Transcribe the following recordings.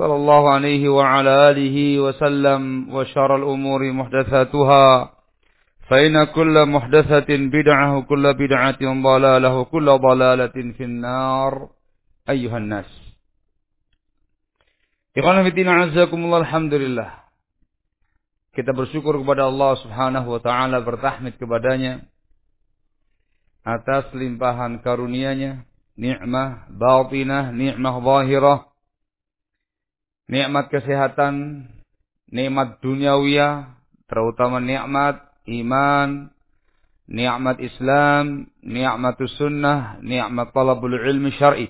صلى الله عليه وعلى آله وسلم وشر الأمور محدثاتها فإن كل محدثة بدعة وكل بدعة ضلالة وكل ضلالة في النار أيها الناس Ikhwan Fitina Azakumullah Alhamdulillah Kita bersyukur kepada Allah Subhanahu Wa Taala bertahmid kepadanya atas limpahan karunia-Nya, nikmah batinah, nikmah zahirah nikmat kesehatan, nikmat duniawiyah, terutama nikmat iman, nikmat Islam, nikmat sunnah, nikmat talabul ilmi syar'i.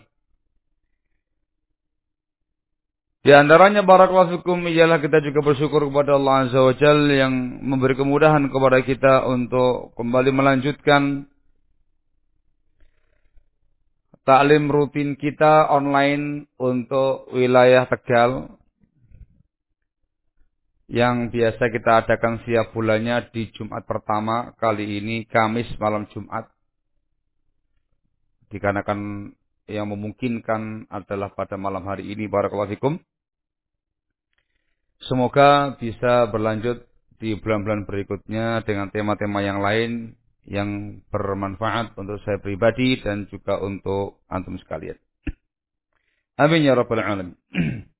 Di antaranya barakallahu fikum ialah kita juga bersyukur kepada Allah Azza wa Jal yang memberi kemudahan kepada kita untuk kembali melanjutkan taklim rutin kita online untuk wilayah Tegal. Yang biasa kita adakan setiap bulannya di Jumat pertama kali ini Kamis malam Jumat. Dikarenakan yang memungkinkan adalah pada malam hari ini. Barakallahu fikum. Semoga bisa berlanjut di bulan-bulan berikutnya dengan tema-tema yang lain yang bermanfaat untuk saya pribadi dan juga untuk antum sekalian. Amin ya rabbal alamin.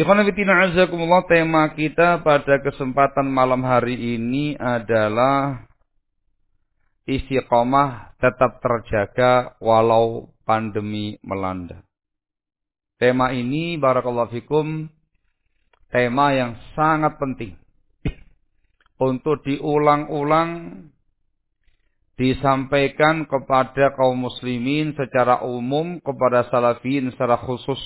Ikhwan azakumullah tema kita pada kesempatan malam hari ini adalah istiqomah tetap terjaga walau pandemi melanda. Tema ini barakallahu fikum tema yang sangat penting untuk diulang-ulang disampaikan kepada kaum muslimin secara umum kepada salafin secara khusus.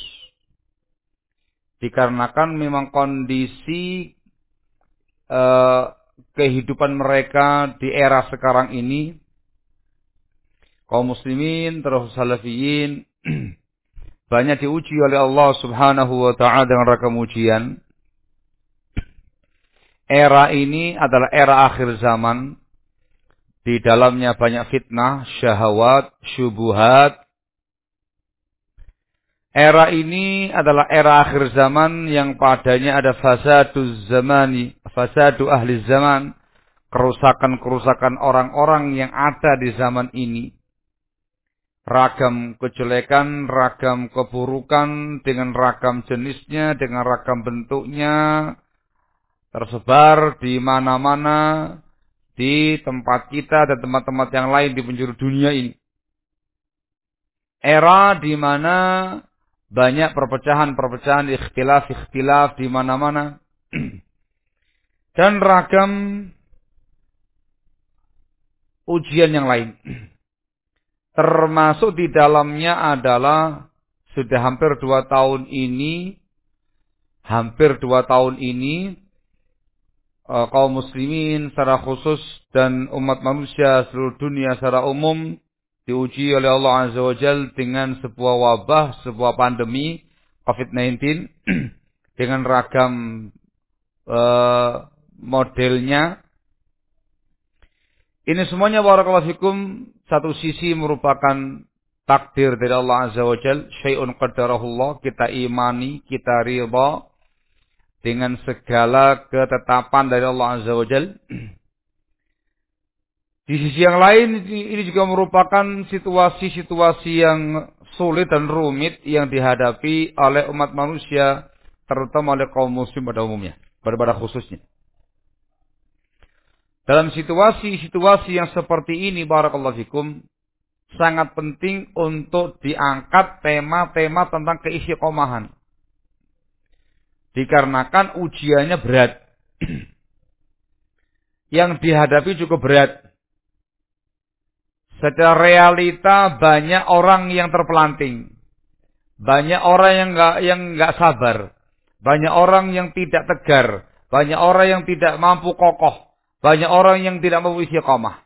Dikarenakan memang kondisi uh, kehidupan mereka di era sekarang ini kaum muslimin terus salafiyin banyak diuji oleh Allah Subhanahu wa taala dengan ragam ujian. Era ini adalah era akhir zaman di dalamnya banyak fitnah, syahwat, syubuhat. Era ini adalah era akhir zaman yang padanya ada fasadu zamani, fasadu ahli zaman, kerusakan-kerusakan orang-orang yang ada di zaman ini. Ragam kejelekan, ragam keburukan, dengan ragam jenisnya, dengan ragam bentuknya, tersebar di mana-mana, di tempat kita dan tempat-tempat yang lain di penjuru dunia ini. Era di mana banyak perpecahan-perpecahan, ikhtilaf-ikhtilaf di mana-mana. dan ragam ujian yang lain. Termasuk di dalamnya adalah sudah hampir dua tahun ini, hampir dua tahun ini, uh, kaum muslimin secara khusus dan umat manusia seluruh dunia secara umum diuji oleh Allah Azza wa Jal dengan sebuah wabah, sebuah pandemi COVID-19 dengan ragam uh, modelnya. Ini semuanya barakallahu fikum satu sisi merupakan takdir dari Allah Azza wa Jal, syai'un qadarahullah, kita imani, kita ridha dengan segala ketetapan dari Allah Azza wa Jal. Di sisi yang lain ini juga merupakan situasi-situasi yang sulit dan rumit yang dihadapi oleh umat manusia terutama oleh kaum muslim pada umumnya, pada pada khususnya. Dalam situasi-situasi yang seperti ini barakallahu fikum sangat penting untuk diangkat tema-tema tentang keistiqomahan. Dikarenakan ujiannya berat. yang dihadapi cukup berat. Secara realita banyak orang yang terpelanting. Banyak orang yang nggak yang nggak sabar. Banyak orang yang tidak tegar. Banyak orang yang tidak mampu kokoh. Banyak orang yang tidak mampu istiqamah.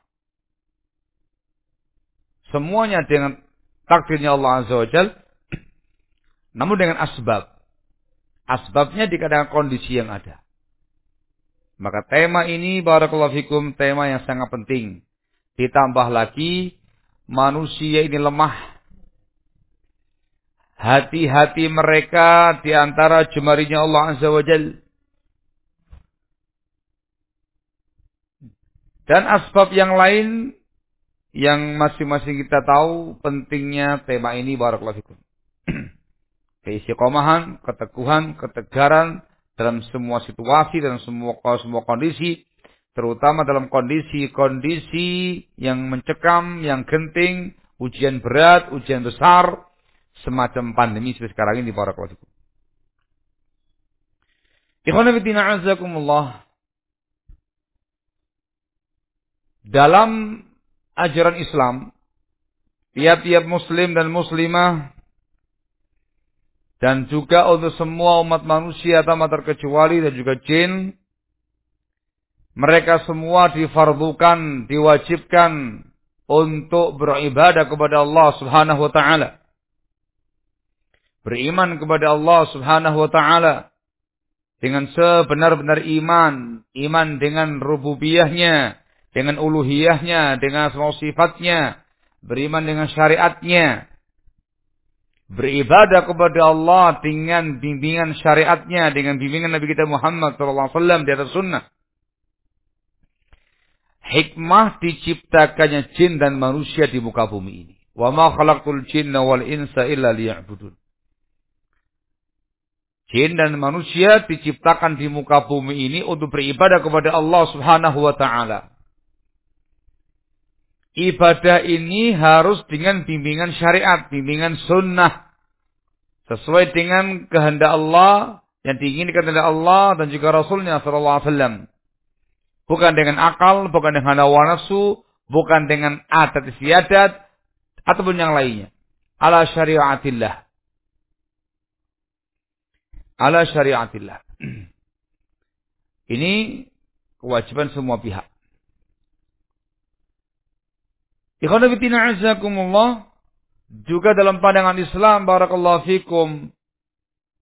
Semuanya dengan takdirnya Allah Azza wa Jal. Namun dengan asbab. Asbabnya dikarenakan kondisi yang ada. Maka tema ini barakallahu fikum tema yang sangat penting. Ditambah lagi manusia ini lemah. Hati-hati mereka di antara jemarinya Allah Azza wa Jal. Dan asbab yang lain yang masing-masing kita tahu pentingnya tema ini barakallahu fikum. Keistiqomahan, keteguhan, ketegaran dalam semua situasi dan semua semua kondisi terutama dalam kondisi-kondisi yang mencekam, yang genting, ujian berat, ujian besar, semacam pandemi seperti sekarang ini para azakumullah. Dalam ajaran Islam, tiap-tiap muslim dan muslimah dan juga untuk semua umat manusia tanpa terkecuali dan juga jin mereka semua difardukan, diwajibkan untuk beribadah kepada Allah Subhanahu wa taala. Beriman kepada Allah Subhanahu wa taala dengan sebenar-benar iman, iman dengan rububiyahnya, dengan uluhiyahnya, dengan semua sifatnya, beriman dengan syariatnya, beribadah kepada Allah dengan bimbingan syariatnya, dengan bimbingan Nabi kita Muhammad SAW di atas sunnah hikmah diciptakannya jin dan manusia di muka bumi ini. Wa ma khalaqtul jinna wal insa illa liya'budun. Jin dan manusia diciptakan di muka bumi ini untuk beribadah kepada Allah Subhanahu wa taala. Ibadah ini harus dengan bimbingan syariat, bimbingan sunnah. Sesuai dengan kehendak Allah, yang diinginkan oleh Allah dan juga Rasulnya sallallahu alaihi wasallam. Bukan dengan akal, bukan dengan hawa nafsu, bukan dengan adat istiadat, ataupun yang lainnya. Ala syariatillah. Ala syariatillah. Ini kewajiban semua pihak. Ikhwanabitina azakumullah. Juga dalam pandangan Islam, barakallahu fikum.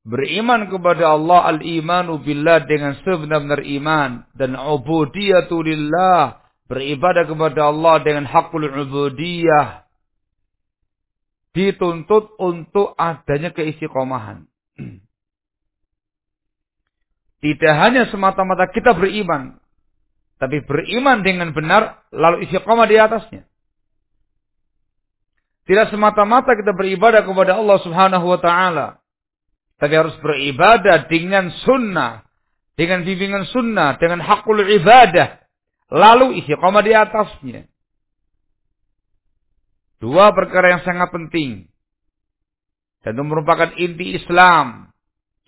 Beriman kepada Allah al-imanu billah dengan sebenar-benar iman dan ubudiyatu lillah, beribadah kepada Allah dengan hakul ubudiyah. Dituntut untuk adanya keistiqomahan. Tidak hanya semata-mata kita beriman, tapi beriman dengan benar lalu istiqomah di atasnya. Tidak semata-mata kita beribadah kepada Allah Subhanahu wa taala, tapi harus beribadah dengan sunnah. Dengan bimbingan sunnah. Dengan hakul ibadah. Lalu istiqomah di atasnya. Dua perkara yang sangat penting. Dan itu merupakan inti Islam.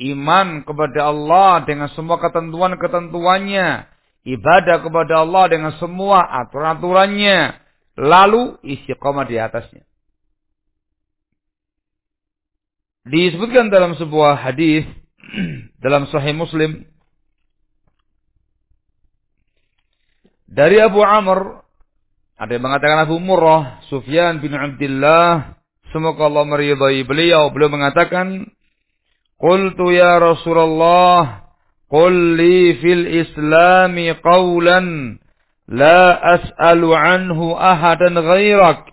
Iman kepada Allah dengan semua ketentuan-ketentuannya. Ibadah kepada Allah dengan semua aturan-aturannya. Lalu istiqomah di atasnya. Disebutkan dalam sebuah hadis dalam Sahih Muslim dari Abu Amr ada yang mengatakan Abu Murrah Sufyan bin Abdullah semoga Allah meridai beliau beliau mengatakan Qultu ya Rasulullah qul li fil islami qawlan La as'alu anhu ahadan ghairak.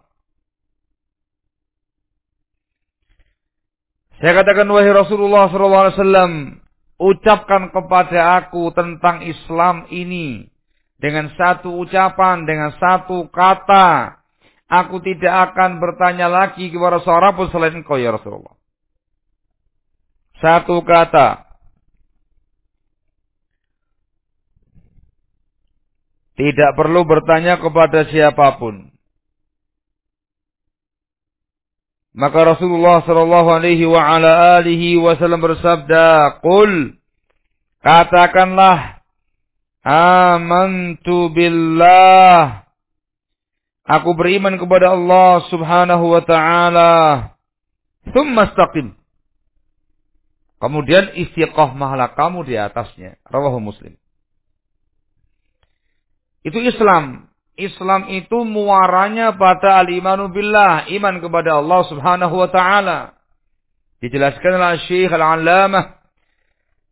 Saya katakan wahai Rasulullah SAW, ucapkan kepada aku tentang Islam ini dengan satu ucapan, dengan satu kata. Aku tidak akan bertanya lagi kepada seorang pun selain engkau ya Rasulullah. Satu kata. Tidak perlu bertanya kepada siapa pun. Maka Rasulullah sallallahu alaihi wa ala alihi wasallam bersabda, "Qul katakanlah amantu billah Aku beriman kepada Allah Subhanahu wa taala. Tsumma istaqim. Kemudian istiqomahlah kamu di atasnya. Rawahu Muslim. Itu Islam. Islam itu muaranya pada al-imanu billah, iman kepada Allah Subhanahu wa taala. Dijelaskan oleh Syekh Al-Allamah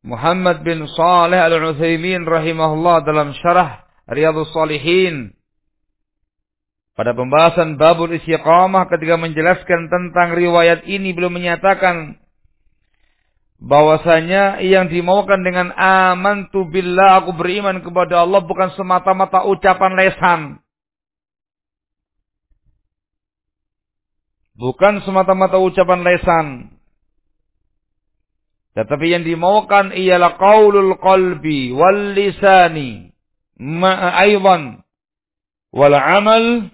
Muhammad bin Saleh Al-Utsaimin rahimahullah dalam syarah Riyadhus Shalihin. Pada pembahasan babul istiqamah ketika menjelaskan tentang riwayat ini belum menyatakan bahwasanya yang dimaukan dengan aman tu billah aku beriman kepada Allah bukan semata-mata ucapan lesan. Bukan semata-mata ucapan lesan. Tetapi yang dimaukan ialah qaulul qalbi wal lisani ma'aidan wal amal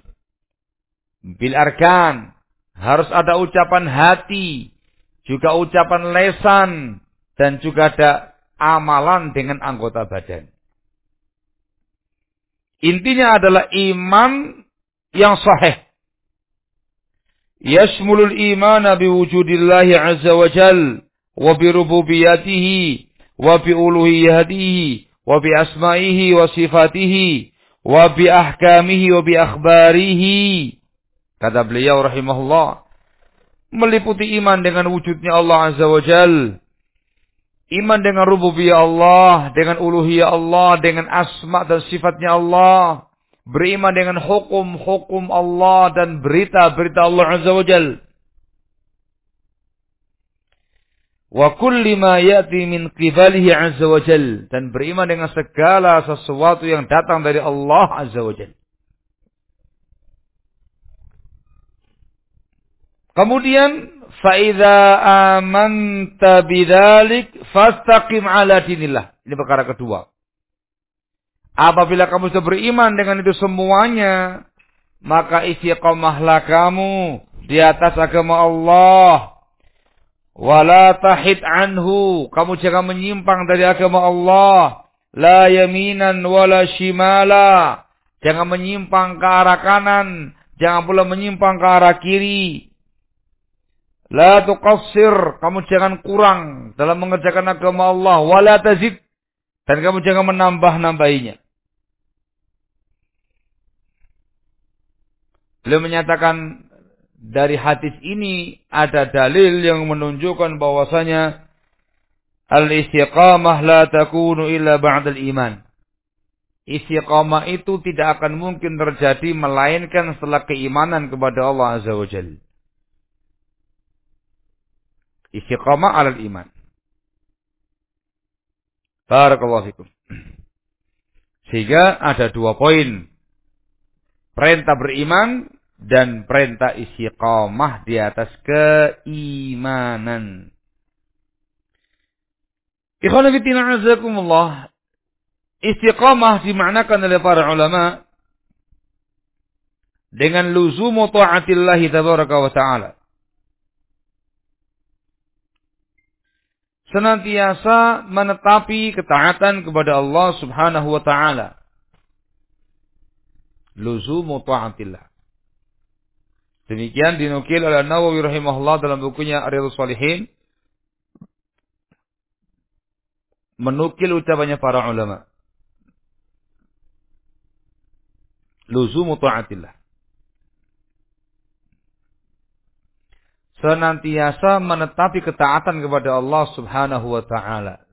bil arkan. Harus ada ucapan hati, juga ucapan lesan dan juga ada amalan dengan anggota badan. Intinya adalah iman yang sahih. Yashmulul iman biwujudillahi azza wa jal wa bi rububiyatihi wa bi uluhiyatihi wa bi asma'ihi wa sifatihi wa bi ahkamihi wa bi akhbarihi. Kata beliau rahimahullah, meliputi iman dengan wujudnya Allah Azza wa Jal. Iman dengan rububiyah Allah, dengan uluhiyah Allah, dengan asma dan sifatnya Allah. Beriman dengan hukum-hukum Allah dan berita-berita Allah Azza wa Jal. Wa kulli ma yati min qibalihi Azza wa Jal. Dan beriman dengan segala sesuatu yang datang dari Allah Azza wa Jal. Kemudian faida amanta bidzalik fastaqim ala dinillah. Ini perkara kedua. Apabila kamu sudah beriman dengan itu semuanya, maka istiqomahlah kamu di atas agama Allah. Wala tahid anhu. Kamu jangan menyimpang dari agama Allah. La yaminan wala shimala. Jangan menyimpang ke arah kanan. Jangan pula menyimpang ke arah kiri. La tuqassir, kamu jangan kurang dalam mengerjakan agama Allah, wala tazid dan kamu jangan menambah-nambahinya. Beliau menyatakan dari hadis ini ada dalil yang menunjukkan bahwasanya al-istiqamah la takunu illa ba'dal iman. Istiqamah itu tidak akan mungkin terjadi melainkan setelah keimanan kepada Allah Azza wa Jalla. Istiqamah alal iman. Barakallahu fikum. Sehingga ada dua poin. Perintah beriman dan perintah istiqamah di atas keimanan. Ikhwanafitina azakumullah. Istiqamah dimaknakan oleh para ulama dengan luzumu ta'atillahi tabaraka wa ta'ala. Senantiasa menetapi ketaatan kepada Allah Subhanahu wa taala. Luzumu ta'atillah. Demikian dinukil oleh Nawawi rahimahullah dalam bukunya Riyadhus Shalihin menukil ucapannya para ulama. Luzumu ta'atillah. Senantiasa menetapi ketaatan kepada Allah Subhanahu wa taala.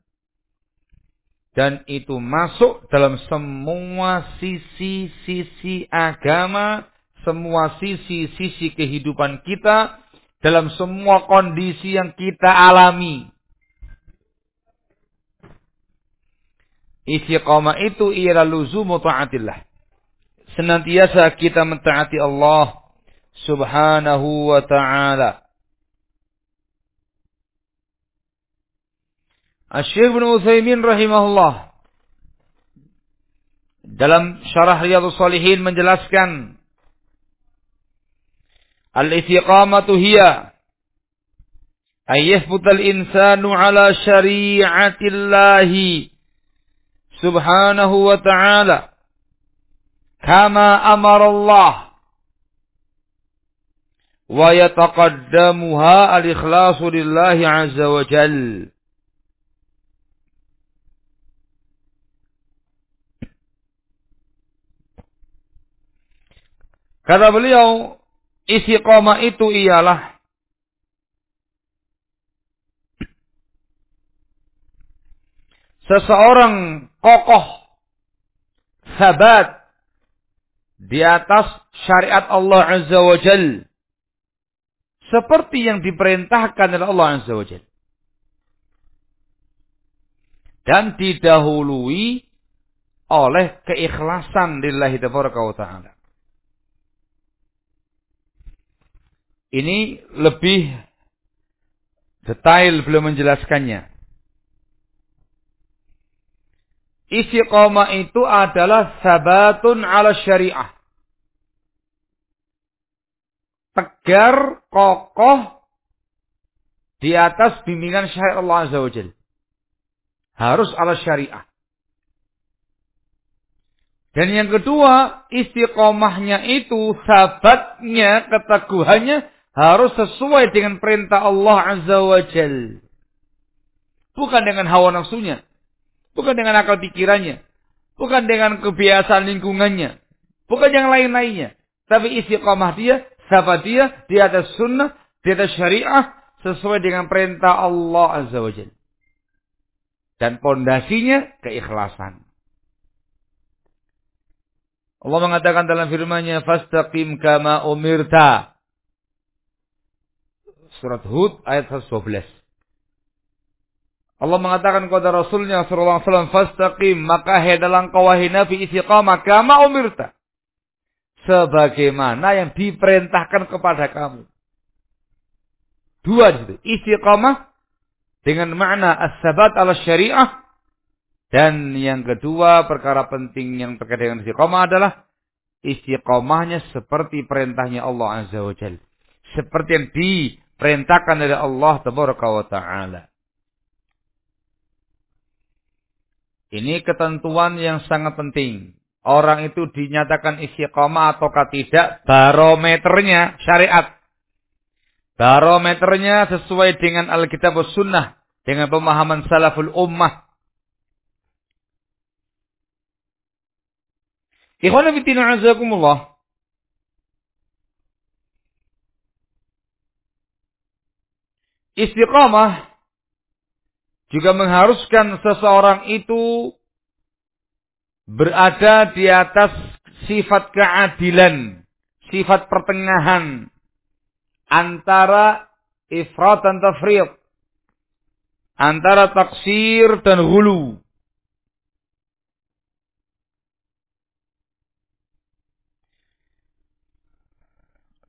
dan itu masuk dalam semua sisi-sisi agama, semua sisi-sisi kehidupan kita, dalam semua kondisi yang kita alami. Istiqamah itu ialah luzumu ta'atillah. Senantiasa kita mentaati Allah subhanahu wa ta'ala. Asyik bin Uthaymin rahimahullah. Dalam syarah Riyadus Salihin menjelaskan. Al-istiqamatu hiya. Ayyahbutal insanu ala syari'atillahi. Subhanahu wa ta'ala. Kama amar Allah. Wa yataqaddamuha al-ikhlasu lillahi azza wa jalla. Kata beliau, isi koma itu ialah seseorang kokoh, sabat di atas syariat Allah Azza wa Jal. Seperti yang diperintahkan oleh Allah Azza wa Jal. Dan didahului oleh keikhlasan lillahi ta'ala. Ini lebih detail belum menjelaskannya. Istiqomah itu adalah sabatun ala syariah. Tegar, kokoh, di atas bimbingan syariat Allah Azza wa. Harus ala syariah. Dan yang kedua, istiqomahnya itu, sabatnya, keteguhannya, harus sesuai dengan perintah Allah Azza wa Jal. Bukan dengan hawa nafsunya. Bukan dengan akal pikirannya. Bukan dengan kebiasaan lingkungannya. Bukan yang lain-lainnya. Tapi istiqamah dia, sahabat dia, di atas sunnah, di atas syariah, sesuai dengan perintah Allah Azza wa Jal. Dan pondasinya keikhlasan. Allah mengatakan dalam firman-Nya, "Fastaqim kama umirta." Surat Hud ayat 112. Allah mengatakan kepada Rasulnya sallallahu alaihi wasallam, "Fastaqim, maka hedalang kau wahai Nabi istiqamah kama umirta." Sebagaimana yang diperintahkan kepada kamu. Dua di situ. Istiqamah dengan makna as-sabat ala syariah dan yang kedua perkara penting yang terkait dengan istiqamah adalah istiqamahnya seperti perintahnya Allah Azza wa Jalla. Seperti yang di perintahkan oleh Allah tabaraka wa taala. Ini ketentuan yang sangat penting. Orang itu dinyatakan istiqomah ataukah tidak, barometernya syariat. Barometernya sesuai dengan Alkitab Sunnah. Dengan pemahaman salaful ummah. Azakumullah. Istiqamah juga mengharuskan seseorang itu berada di atas sifat keadilan, sifat pertengahan antara ifrat dan tafriq, antara taksir dan hulu.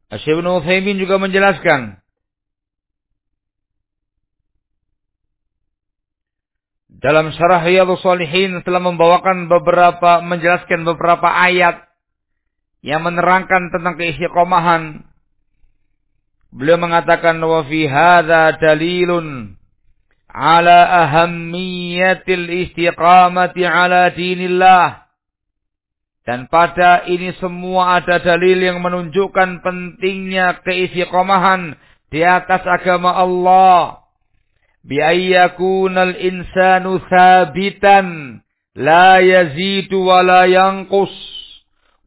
Syekh Ibn juga menjelaskan dalam syarah Riyadhus Shalihin telah membawakan beberapa menjelaskan beberapa ayat yang menerangkan tentang keistiqomahan. Beliau mengatakan wa fi hadza dalilun ala ahammiyatil istiqamati ala dinillah. Dan pada ini semua ada dalil yang menunjukkan pentingnya keistiqomahan di atas agama Allah bi ayyakunal insanu thabitan la yazidu wa la yanqus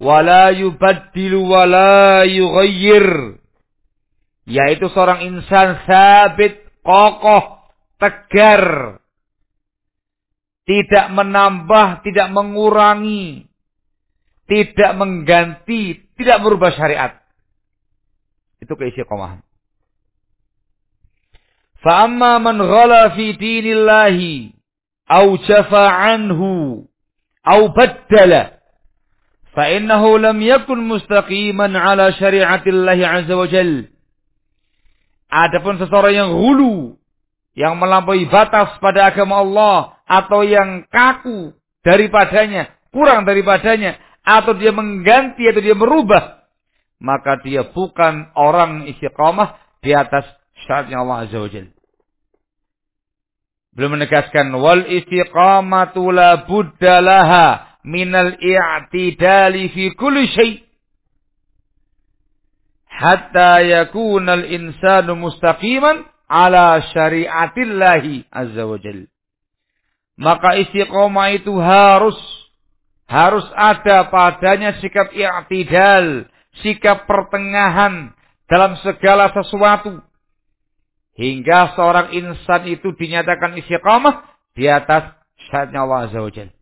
wa la yubaddilu wa la yughayyir. Yaitu seorang insan sabit kokoh tegar. Tidak menambah tidak mengurangi tidak mengganti tidak merubah syariat. Itu keisi komahan keistiqomahan. Fa'amma man ghala fi dinillahi au jafa anhu au baddala فإنه لم يكن مستقيما على شريعة الله عز وجل Adapun seseorang yang hulu, yang melampaui batas pada agama Allah, atau yang kaku daripadanya, kurang daripadanya, atau dia mengganti atau dia merubah, maka dia bukan orang istiqamah di atas syariatnya Allah Azza wa Jalla. Belum menegaskan wal istiqamatu la budda laha minal i'tidali fi kulli syai' hatta yakuna al-insanu mustaqiman ala syariatillahi azza wa jalla. Maka istiqomah itu harus harus ada padanya sikap i'tidal, sikap pertengahan dalam segala sesuatu. Hingga seorang insan itu dinyatakan istiqamah di atas syariatnya Allah Azza wa Jalla.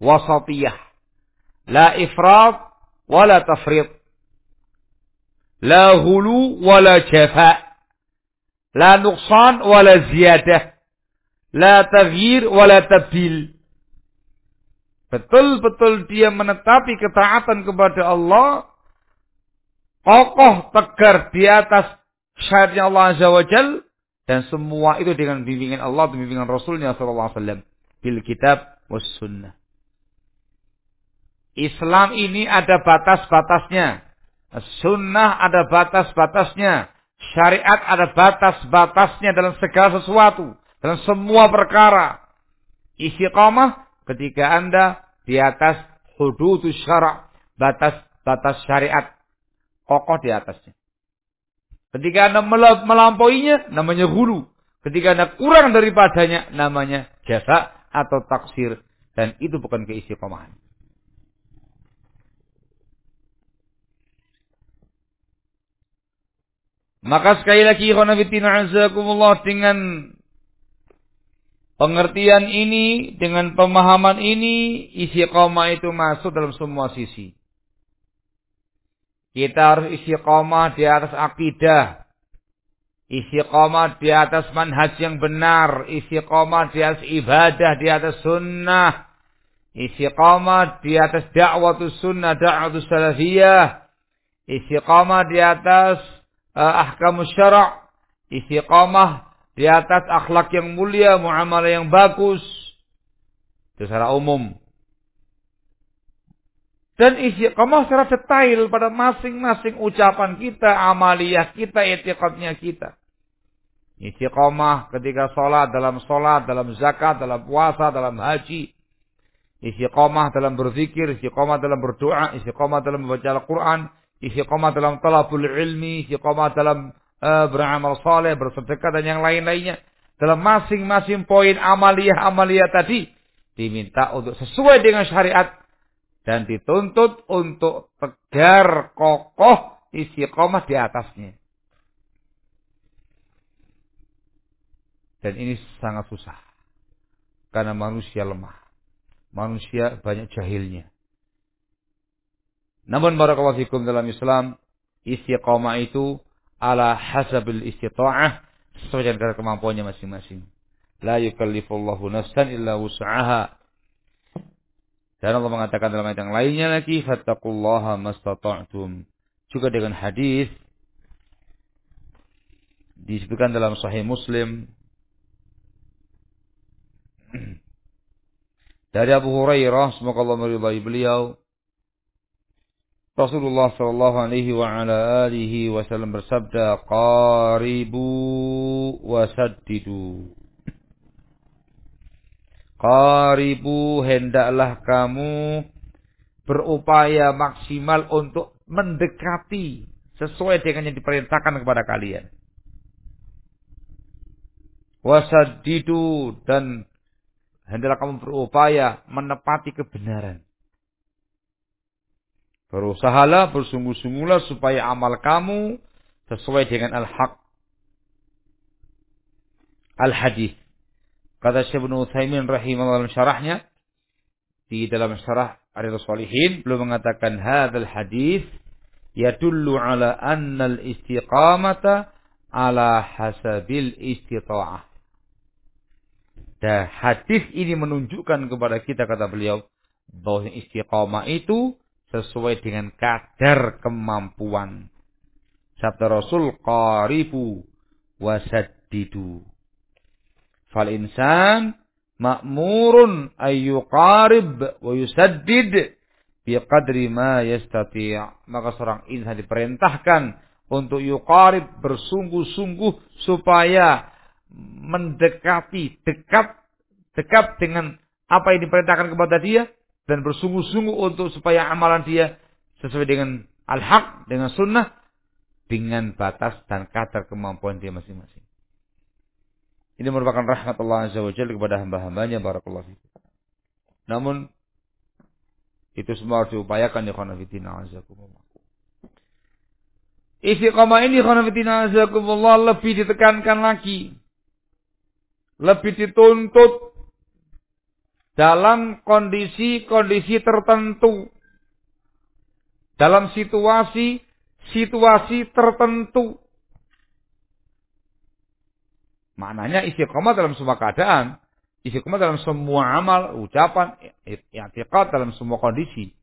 Wasatiyah. La ifrat wala tafrid. La hulu wala jafa. La nuqsan wala ziyadah. La taghyir wala tabdil. Betul-betul dia menetapi ketaatan kepada Allah. Kokoh tegar di atas syariatnya Allah Azza wa Jal. Dan semua itu dengan bimbingan Allah dan bimbingan Rasulnya Sallallahu Alaihi Wasallam. Bil kitab was sunnah. Islam ini ada batas-batasnya. Sunnah ada batas-batasnya. Syariat ada batas-batasnya dalam segala sesuatu. Dalam semua perkara. Istiqamah ketika anda di atas hudud syara' batas-batas syariat. Kokoh di atasnya. Ketika Anda melampauinya, namanya hulu. Ketika Anda kurang daripadanya, namanya jasa atau taksir. Dan itu bukan keistiqomahan. Maka sekali lagi dengan pengertian ini, dengan pemahaman ini, istiqomah itu masuk dalam semua sisi. Kita harus istiqomah di atas akidah. Istiqomah di atas manhaj yang benar. Istiqomah di atas ibadah, di atas sunnah. Istiqomah di atas dakwah sunnah, dakwah salafiyah. Istiqomah di atas uh, ahkam syara' istiqamah di atas akhlak yang mulia, muamalah yang bagus. Itu secara umum. Dan istiqamah secara detail pada masing-masing ucapan kita, amaliyah kita, etikatnya kita. Istiqamah ketika sholat, dalam sholat, dalam zakat, dalam puasa, dalam haji. Istiqamah dalam berzikir, istiqamah dalam berdoa, istiqamah dalam membaca Al-Quran, istiqamah dalam talabul ilmi, istiqamah dalam uh, beramal soleh, bersedekah dan yang lain-lainnya. Dalam masing-masing poin amaliyah-amaliyah tadi, diminta untuk sesuai dengan syariat dan dituntut untuk tegar kokoh istiqomah di atasnya. Dan ini sangat susah. Karena manusia lemah. Manusia banyak jahilnya. Namun barakallahu fikum dalam Islam, istiqomah itu ala hasabil istita'ah sesuai dengan kemampuannya masing-masing. La yukallifullahu nafsan illa wus'aha. Dan Allah mengatakan dalam ayat yang lainnya lagi, fattaqullaha mastata'tum. Juga dengan hadis disebutkan dalam Sahih Muslim dari Abu Hurairah, semoga Allah meridai beliau, Rasulullah sallallahu alaihi wa ala alihi wasallam bersabda, "Qaribu wa saddidu." Qaribu hendaklah kamu berupaya maksimal untuk mendekati sesuai dengan yang diperintahkan kepada kalian. Wasadidu dan hendaklah kamu berupaya menepati kebenaran. Berusahalah, bersungguh-sungguhlah supaya amal kamu sesuai dengan al-haq. Al-hadis. Kata Syekh Ibnu Utsaimin rahimahullah dalam syarahnya di dalam syarah Arifus Salihin belum mengatakan hadzal hadis yadullu ala annal istiqamata ala hasabil istita'ah. Dan hadis ini menunjukkan kepada kita kata beliau bahwa istiqamah itu sesuai dengan kadar kemampuan. Sabda Rasul qaribu wasaddidu. Fal insan ma'murun ayyuqarib wa yusaddid biqadri ma yastati' maka seorang insan diperintahkan untuk yuqarib bersungguh-sungguh supaya mendekati dekat dekat dengan apa yang diperintahkan kepada dia dan bersungguh-sungguh untuk supaya amalan dia sesuai dengan al-haq dengan sunnah dengan batas dan kadar kemampuan dia masing-masing. Ini merupakan rahmat Allah Azza wa Jalla kepada hamba-hambanya barakallahu Namun itu semua harus diupayakan ya khonafidina azakumullah. Istiqamah ini khonafidina azakumullah lebih ditekankan lagi. Lebih dituntut dalam kondisi-kondisi tertentu. Dalam situasi-situasi tertentu. Maknanya istiqamah dalam semua keadaan istiqomah dalam semua amal, ucapan, i'tiqad dalam semua kondisi.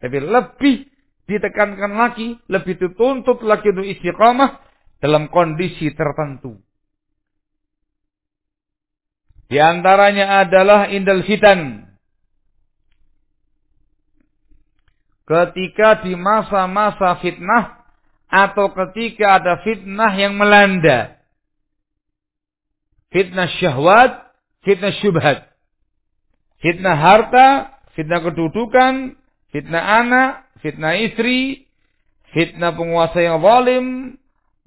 Tapi lebih ditekankan lagi, lebih dituntut lagi untuk istiqomah dalam kondisi tertentu. Di antaranya adalah indal fitan. Ketika di masa-masa fitnah atau ketika ada fitnah yang melanda. Fitnah syahwat fitnah syubhat. Fitnah harta, fitnah kedudukan, fitnah anak, fitnah istri, fitnah penguasa yang zalim,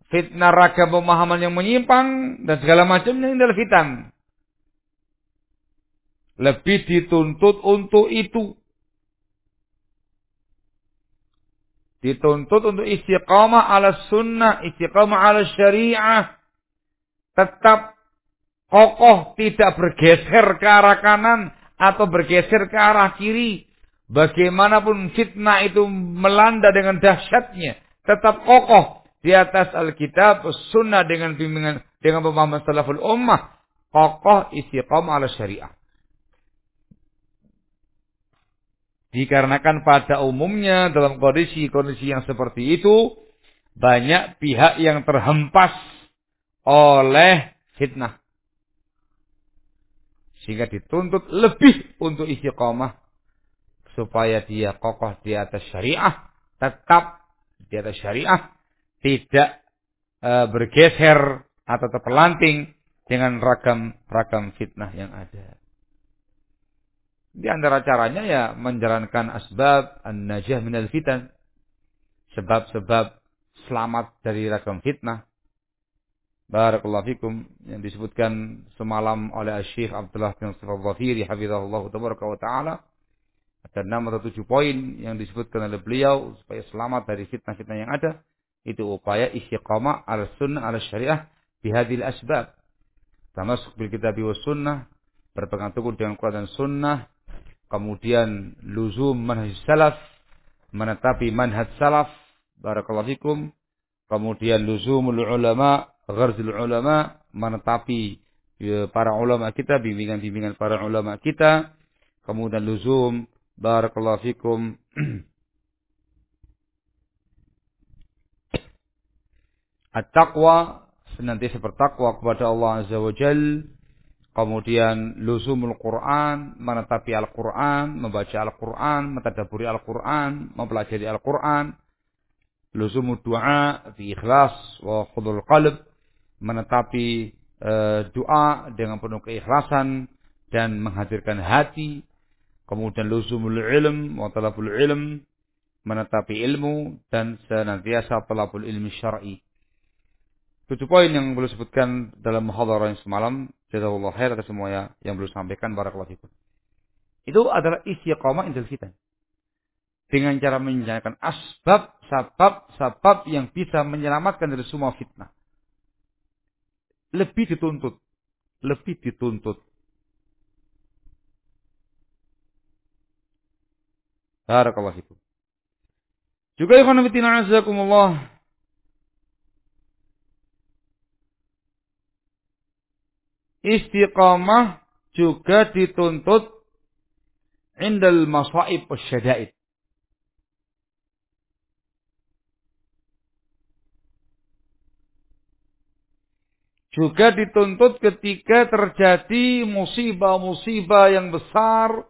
fitnah raga pemahaman yang menyimpang, dan segala macamnya ini adalah fitnah. Lebih dituntut untuk itu. Dituntut untuk istiqamah ala sunnah, istiqamah ala syariah. Tetap kokoh tidak bergeser ke arah kanan atau bergeser ke arah kiri. Bagaimanapun fitnah itu melanda dengan dahsyatnya, tetap kokoh di atas Alkitab, Sunnah dengan bimbingan dengan pemahaman salaful ummah, kokoh istiqamah ala syariah. Dikarenakan pada umumnya dalam kondisi-kondisi yang seperti itu, banyak pihak yang terhempas oleh fitnah. Sehingga dituntut lebih untuk istiqomah. Supaya dia kokoh di atas syariah. Tetap di atas syariah. Tidak e, bergeser atau terpelanting dengan ragam-ragam fitnah yang ada. Di antara caranya ya menjalankan asbab an-najah minal fitan. Sebab-sebab selamat dari ragam fitnah. Barakallahu fikum yang disebutkan semalam oleh Syekh Abdullah bin Sufyan Dhafiri hafizahullah tabaraka wa taala. Ada enam atau tujuh poin yang disebutkan oleh beliau supaya selamat dari fitnah-fitnah yang ada. Itu upaya istiqamah al sunnah al syariah bihadil asbab. Termasuk bil kitab wa sunnah berpegang teguh dengan Quran dan sunnah. Kemudian luzum manhaj salaf menetapi manhaj salaf. Barakallahu fikum. Kemudian luzumul ulama gharzul ulama menetapi ya, para ulama kita, bimbingan-bimbingan para ulama kita, kemudian luzum barakallahu fikum. At-taqwa senantiasa bertakwa kepada Allah Azza wa Jal. Kemudian luzumul Quran menetapi Al-Quran membaca Al-Quran mentadaburi Al-Quran mempelajari Al-Quran. Luzumul doa di ikhlas wa khudul qalb menetapi e, doa dengan penuh keikhlasan dan menghadirkan hati, kemudian luzumul ilm wa talabul ilm, menetapi ilmu dan senantiasa talabul ilmi syar'i. Tujuh poin yang belum sebutkan dalam muhadarah yang semalam, jazakallahu khair atas semuanya yang belum sampaikan barakallahu fikum. Itu adalah istiqamah indal fitan. Dengan cara menjalankan asbab, sabab, sabab yang bisa menyelamatkan dari semua fitnah lebih dituntut, lebih dituntut. Barakallah itu. Juga ikhwan fillah azakumullah. Istiqamah juga dituntut indal masaib syadaid. Juga dituntut ketika terjadi musibah-musibah yang besar,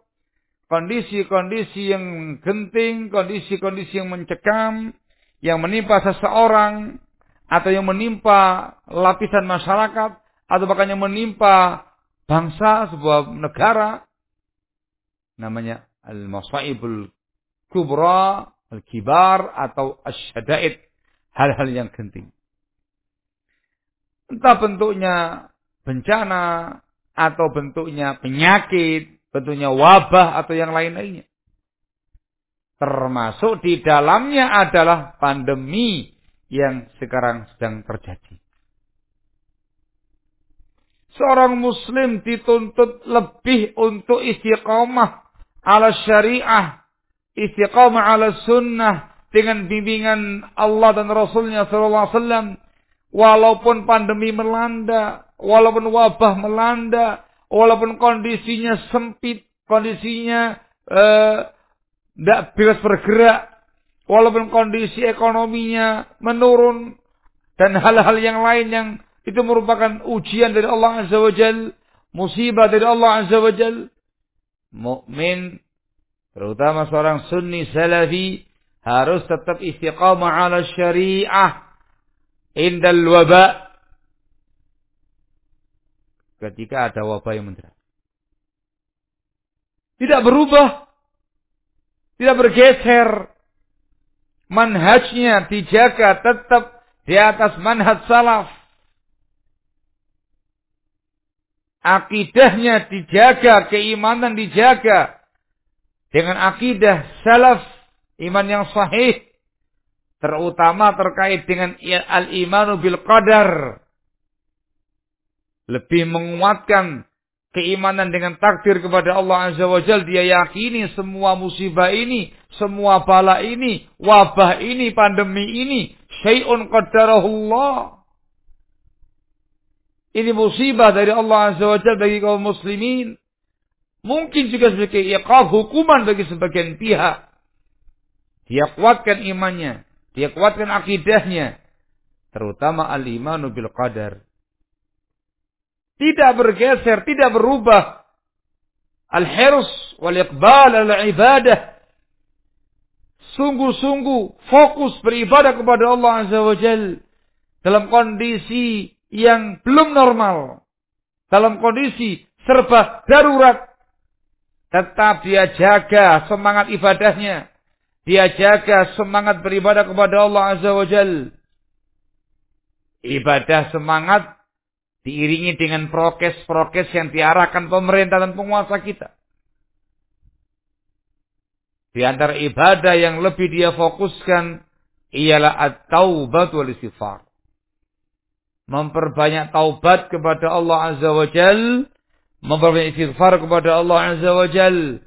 kondisi-kondisi yang genting, kondisi-kondisi yang mencekam, yang menimpa seseorang, atau yang menimpa lapisan masyarakat, atau bahkan yang menimpa bangsa, sebuah negara, namanya al-masaibul kubra, al-kibar, atau asyadaid, hal-hal yang genting. Entah bentuknya bencana atau bentuknya penyakit, bentuknya wabah atau yang lain-lainnya. Termasuk di dalamnya adalah pandemi yang sekarang sedang terjadi. Seorang muslim dituntut lebih untuk istiqamah ala syariah, istiqamah ala sunnah dengan bimbingan Allah dan Rasulnya sallallahu alaihi wasallam Walaupun pandemi melanda, walaupun wabah melanda, walaupun kondisinya sempit, kondisinya tidak eh, bebas bergerak, walaupun kondisi ekonominya menurun, dan hal-hal yang lain yang itu merupakan ujian dari Allah Azza wa Jal, musibah dari Allah Azza wa Jal, mukmin terutama seorang sunni salafi harus tetap istiqamah ala syariah indal waba ketika ada wabah yang mendera. Tidak berubah. Tidak bergeser. Manhajnya dijaga tetap di atas manhaj salaf. Akidahnya dijaga, keimanan dijaga. Dengan akidah salaf, iman yang sahih terutama terkait dengan al-imanu bil qadar. Lebih menguatkan keimanan dengan takdir kepada Allah Azza wa Jal. Dia yakini semua musibah ini semua bala ini wabah ini pandemi ini. Syai'un qadarahullah. Ini musibah dari Allah Azza wa Jal bagi kaum muslimin. Mungkin juga sebagai iqab hukuman bagi sebagian pihak. Dia kuatkan imannya dia kuatkan akidahnya. Terutama al-imanu bil qadar. Tidak bergeser, tidak berubah. Al-hirs wal-iqbal al-ibadah. Sungguh-sungguh fokus beribadah kepada Allah Azza wa Jal. Dalam kondisi yang belum normal. Dalam kondisi serba darurat. Tetap dia jaga semangat ibadahnya dia jaga semangat beribadah kepada Allah Azza wa Jal. Ibadah semangat diiringi dengan prokes-prokes yang diarahkan pemerintah dan penguasa kita. Di antara ibadah yang lebih dia fokuskan ialah at-taubat wal istighfar. Memperbanyak taubat kepada Allah Azza wa Jal, memperbanyak istighfar kepada Allah Azza wa Jal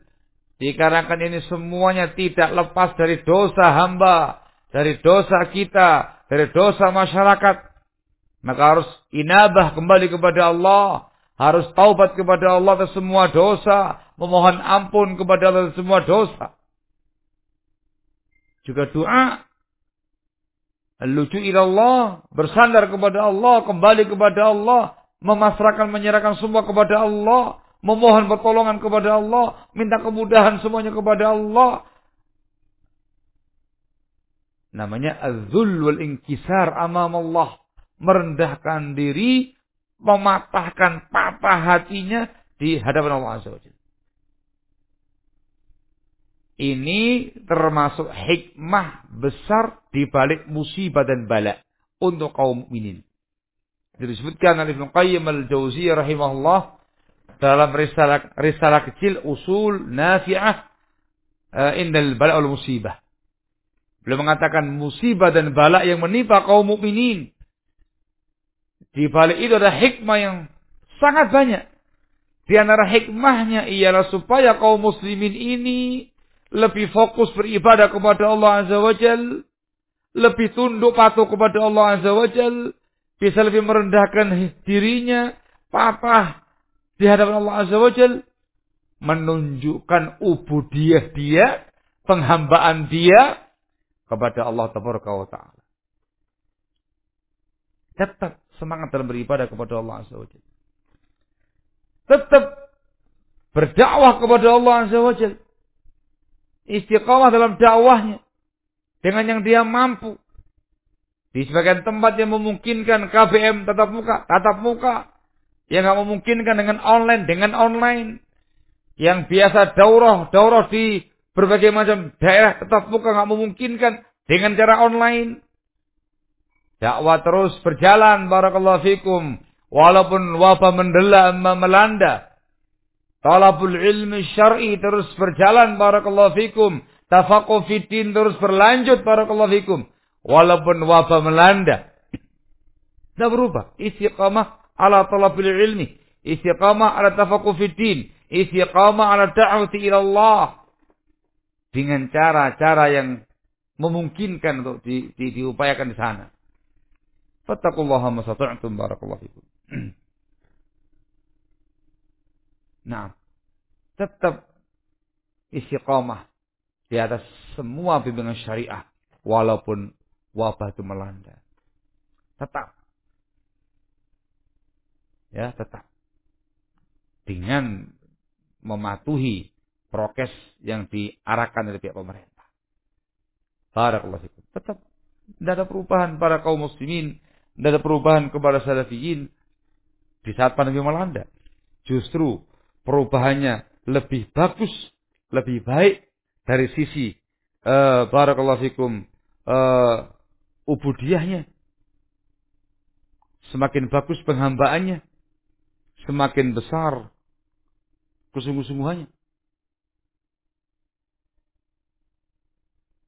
Dikarenakan ini semuanya tidak lepas dari dosa hamba, dari dosa kita, dari dosa masyarakat. Maka harus inabah kembali kepada Allah. Harus taubat kepada Allah atas semua dosa. Memohon ampun kepada Allah atas semua dosa. Juga doa. Lucu Allah. Bersandar kepada Allah. Kembali kepada Allah. Memasrahkan, menyerahkan semua kepada Allah memohon pertolongan kepada Allah, minta kemudahan semuanya kepada Allah. Namanya azul wal inkisar amam Allah. Merendahkan diri, mematahkan patah hatinya di hadapan Allah Azza Ini termasuk hikmah besar di balik musibah dan bala untuk kaum mukminin. Disebutkan oleh Ibnu Qayyim al-Jauziyah rahimahullah dalam risalah risalah kecil usul nafi'ah uh, indal bala wal musibah. Beliau mengatakan musibah dan bala yang menimpa kaum mukminin. Di balik itu ada hikmah yang sangat banyak. Di antara hikmahnya ialah supaya kaum muslimin ini lebih fokus beribadah kepada Allah Azza wa Jal, lebih tunduk patuh kepada Allah Azza wa Jal, bisa lebih merendahkan dirinya, papa di hadapan Allah Azza wa Jal, menunjukkan ubudiyah dia, penghambaan dia kepada Allah Taala. Tetap semangat dalam beribadah kepada Allah Azza wa Jal. Tetap berdakwah kepada Allah Azza wa Jal istiqamah dalam dakwahnya dengan yang dia mampu. Di sebagian tempat yang memungkinkan KBM tatap muka, tatap muka. Yang nggak memungkinkan dengan online, dengan online. Yang biasa daurah, daurah di berbagai macam daerah tetap muka nggak memungkinkan dengan cara online. Dakwah terus berjalan, barakallahu fikum. Walaupun wabah mendela, melanda. Talabul ilmi syar'i terus berjalan barakallahu fikum. Tafaqquh fitin terus berlanjut barakallahu fikum. Walaupun wabah melanda. Tidak berubah. Istiqamah ala talabil ilmi. Istiqamah ala tafaqquh fitin. Istiqamah ala da'wati ila Allah. Dengan cara-cara yang memungkinkan untuk di, di, diupayakan di sana. Fattakullaha masata'tum barakallahu fikum. Nah, tetap istiqomah di atas semua bimbingan syariah walaupun wabah itu melanda. Tetap. Ya, tetap. Dengan mematuhi prokes yang diarahkan dari pihak pemerintah. Barakallahu fikum. Tetap tidak ada perubahan para kaum muslimin, tidak ada perubahan kepada salafiyin di saat pandemi melanda. Justru perubahannya lebih bagus, lebih baik dari sisi uh, barakallahu fikum uh, ubudiyahnya. Semakin bagus penghambaannya, semakin besar kesungguh-sungguhannya.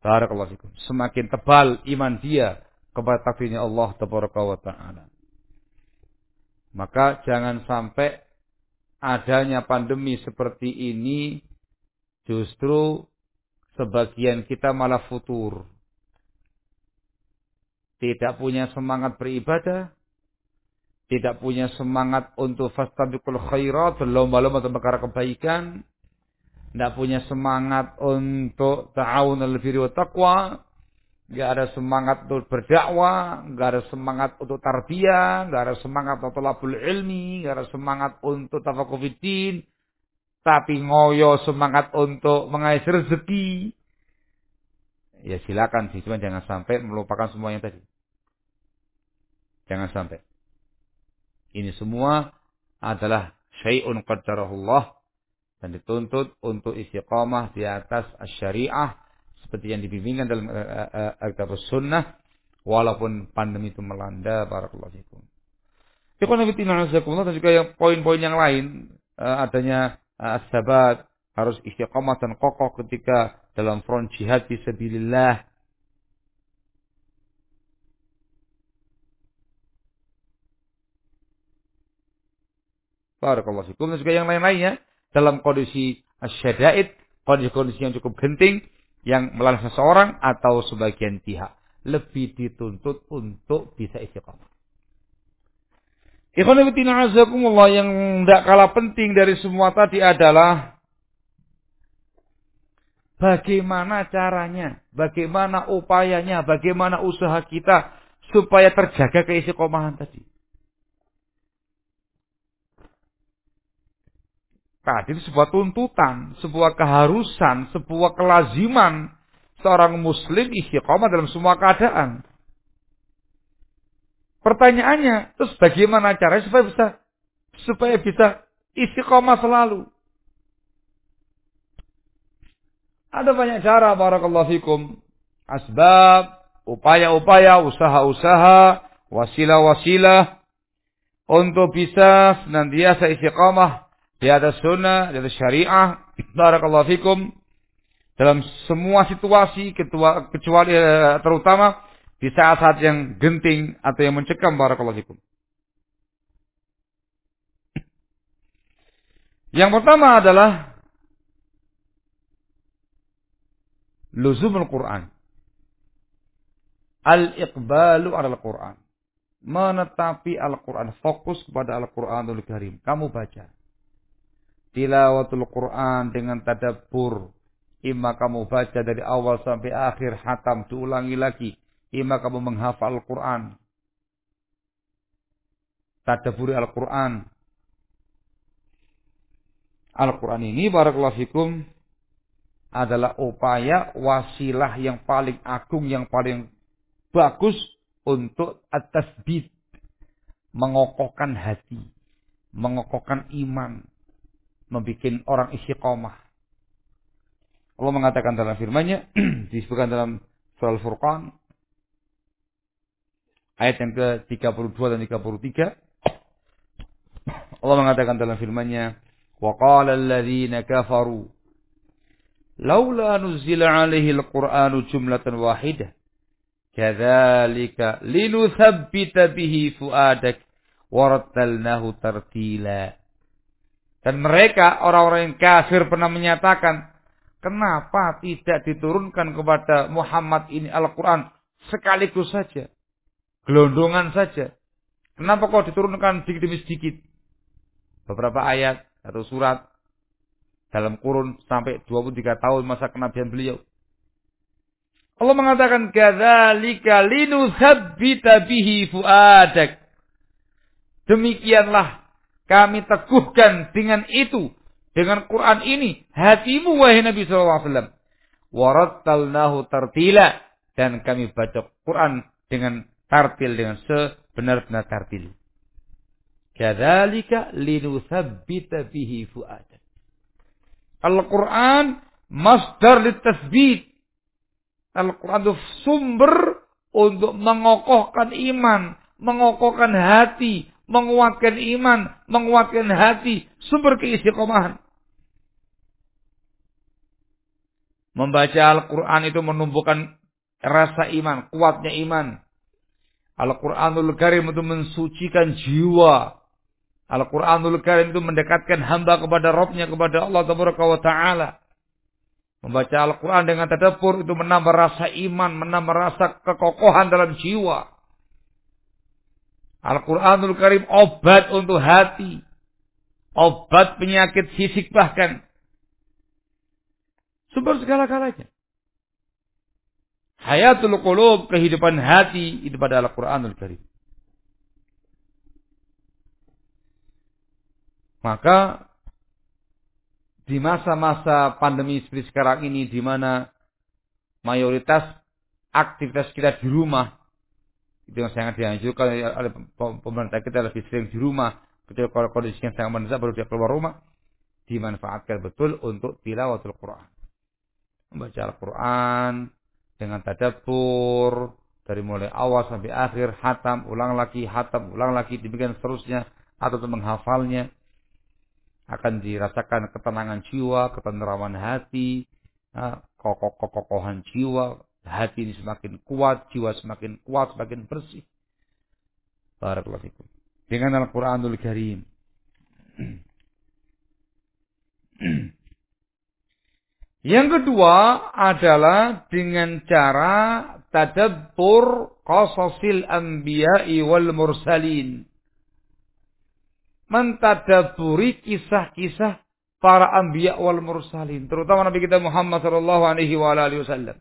Barakallahu fikum. Semakin tebal iman dia kepada takdirnya Allah Taala. Maka jangan sampai adanya pandemi seperti ini justru sebagian kita malah futur. Tidak punya semangat beribadah, tidak punya semangat untuk fastabiqul khairat, berlomba-lomba untuk perkara kebaikan, tidak punya semangat untuk ta'awun al-birri wa taqwa, Gak ada semangat untuk berdakwah, gak ada semangat untuk tarbiyah, gak ada semangat untuk labul ilmi, gak ada semangat untuk tafakufiddin, tapi ngoyo semangat untuk mengais rezeki. Ya silakan sih, cuma jangan sampai melupakan semuanya tadi. Jangan sampai. Ini semua adalah syai'un qaddarahullah dan dituntut untuk istiqamah di atas syariah seperti yang dibimbingkan dalam Alkitab Sunnah walaupun pandemi itu melanda barakallahu fikum. Ikhwan dan juga yang poin-poin yang lain adanya as-sabat harus istiqamah dan kokoh ketika dalam front jihad di Barakallahu fikum dan juga yang lain-lainnya dalam kondisi asyadaid, kondisi-kondisi yang cukup genting yang melalui seseorang atau sebagian pihak lebih dituntut untuk bisa istiqomah. Ikhwan azakumullah yang tidak kalah penting dari semua tadi adalah bagaimana caranya, bagaimana upayanya, bagaimana usaha kita supaya terjaga keistiqomahan tadi. Itu sebuah tuntutan, sebuah keharusan, sebuah kelaziman seorang muslim istiqomah dalam semua keadaan. Pertanyaannya, terus bagaimana caranya supaya bisa supaya bisa istiqomah selalu? Ada banyak cara barakallahu fikum. Asbab, upaya-upaya, usaha-usaha, wasilah-wasilah untuk bisa senantiasa istiqomah di atas sunnah, di atas syariah, barakallahu fikum, dalam semua situasi, ketua, kecuali eh, terutama di saat-saat yang genting atau yang mencekam, barakallahu fikum. Yang pertama adalah luzumul Quran. Al-iqbalu al-Quran. Menetapi Al-Quran. Fokus kepada Al-Quranul Karim. Kamu baca. Tilawatul Quran dengan tadabbur. Ima kamu baca dari awal sampai akhir hatam. Diulangi lagi. Ima kamu menghafal Al-Quran. Tadabburi Al-Quran. Al-Quran ini barakallahu fikum adalah upaya wasilah yang paling agung, yang paling bagus untuk atas bid mengokohkan hati, mengokohkan iman, membuat orang istiqomah. Allah mengatakan dalam firman-Nya disebutkan dalam surah Al-Furqan ayat yang ke-32 dan 33 Allah mengatakan dalam firman-Nya qala alladziina kafaru laula nuzila alaihi al-qur'anu jumlatan wahidah Kadzalika linuthabbita bihi fuadak warattalnahu tartila. Dan mereka orang-orang yang kafir pernah menyatakan, kenapa tidak diturunkan kepada Muhammad ini Al-Quran sekaligus saja. Gelondongan saja. Kenapa kok diturunkan sedikit demi sedikit? Beberapa ayat atau surat dalam kurun sampai 23 tahun masa kenabian beliau. Allah mengatakan kadzalika linutsabbita bihi fuadak. Demikianlah kami teguhkan dengan itu dengan Quran ini hatimu wahai Nabi sallallahu alaihi wasallam. Warattalnahu tartila dan kami baca Quran dengan tartil dengan sebenar-benar tartil. Kadzalika linutsabbita bihi fuadak. Al-Quran masdar litasbit Al-Quran itu sumber untuk mengokohkan iman, mengokohkan hati, menguatkan iman, menguatkan hati, sumber keistiqomahan. Membaca Al-Quran itu menumbuhkan rasa iman, kuatnya iman. Al-Quranul Karim itu mensucikan jiwa. Al-Quranul Karim itu mendekatkan hamba kepada Robnya, kepada Allah Taala. Membaca Al-Quran dengan tadabur itu menambah rasa iman, menambah rasa kekokohan dalam jiwa. Al-Quranul Karim obat untuk hati. Obat penyakit fisik bahkan. Sumber segala-galanya. Hayatul qulub, kehidupan hati itu pada Al-Quranul Karim. Maka di masa-masa pandemi seperti sekarang ini di mana mayoritas aktivitas kita di rumah itu yang sangat dianjurkan oleh pemerintah kita lebih sering di rumah. Ketika kalau kondisi yang sangat mendesak baru dia keluar rumah dimanfaatkan betul untuk tilawatul Quran. Membaca Al-Quran dengan tadabur dari mulai awal sampai akhir hatam ulang lagi hatam ulang lagi demikian seterusnya atau menghafalnya akan dirasakan ketenangan jiwa, ketenteraman hati, kokoh-kokohan jiwa, hati ini semakin kuat, jiwa semakin kuat, semakin bersih. Barakallahu. Dengan Al-Qur'anul Karim. Yang kedua adalah dengan cara tadabbur qasasil anbiya'i wal mursalin mentadaburi kisah-kisah para anbiya wal mursalin, terutama Nabi kita Muhammad sallallahu alaihi wasallam.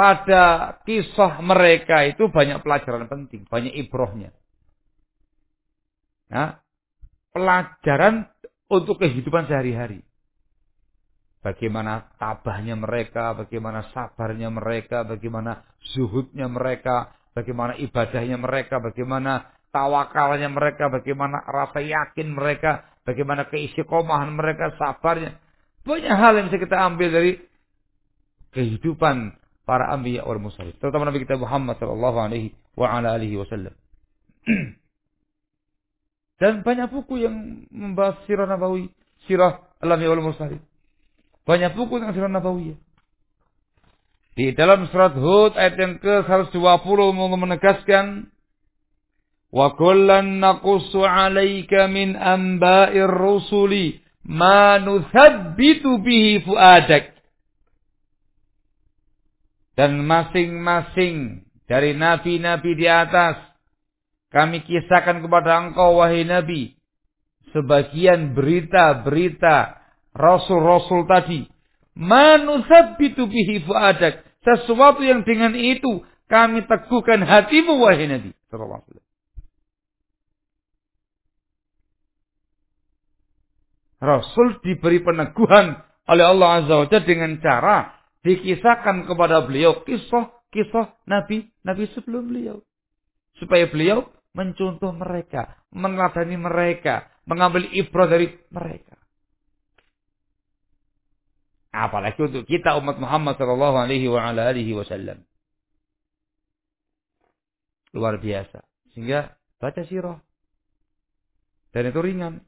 Pada kisah mereka itu banyak pelajaran penting, banyak ibrohnya. Nah, pelajaran untuk kehidupan sehari-hari. Bagaimana tabahnya mereka, bagaimana sabarnya mereka, bagaimana zuhudnya mereka, bagaimana ibadahnya mereka, bagaimana tawakalnya mereka, bagaimana rasa yakin mereka, bagaimana keistiqomahan mereka, sabarnya. Banyak hal yang bisa kita ambil dari kehidupan para anbiya wal mursalin, terutama Nabi kita Muhammad sallallahu alaihi wa ala alihi wasallam. Dan banyak buku yang membahas sirah nabawi, sirah al-anbiya wal mursalin. Banyak buku tentang sirah nabawiyah. Di dalam surat Hud ayat yang ke-120 menegaskan Wa kullan naqussu 'alaika min amba'ir rusuli ma nuthabbitu bihi fuadak. Dan masing-masing dari nabi-nabi di atas kami kisahkan kepada engkau wahai nabi sebagian berita-berita rasul-rasul tadi. Manusabbitu bihi fuadak. Sesuatu yang dengan itu kami teguhkan hatimu wahai Nabi sallallahu Rasul diberi peneguhan oleh Allah Azza wa Jalla dengan cara dikisahkan kepada beliau kisah-kisah nabi-nabi sebelum beliau. Supaya beliau mencontoh mereka, meneladani mereka, mengambil ibrah dari mereka. Apalagi untuk kita umat Muhammad sallallahu alaihi wasallam. Luar biasa. Sehingga baca sirah. Dan itu ringan.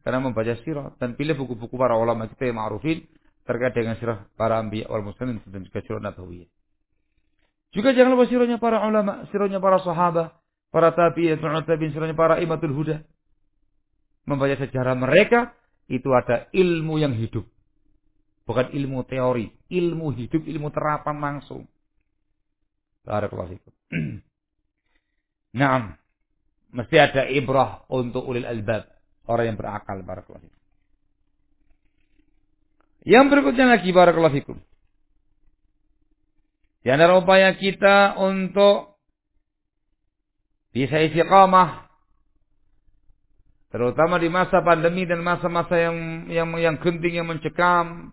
Karena membaca sirah. Dan pilih buku-buku para ulama kita yang ma'rufin. Terkait dengan sirah para ambiya wal muslimin. Dan juga sirah nabawiyah. Juga jangan lupa sirahnya para ulama. Sirahnya para sahabat. Para tabi'in, tabi'in, sirahnya para imatul huda. Membaca sejarah mereka. Itu ada ilmu yang hidup. Bukan ilmu teori. Ilmu hidup, ilmu terapan langsung. Barakallahu fikum. Nah, mesti ada ibrah untuk ulil albab, orang yang berakal barakallahu fikum. Yang berikutnya lagi barakallahu fikum. Di antara upaya kita untuk bisa istiqamah terutama di masa pandemi dan masa-masa yang yang yang genting yang mencekam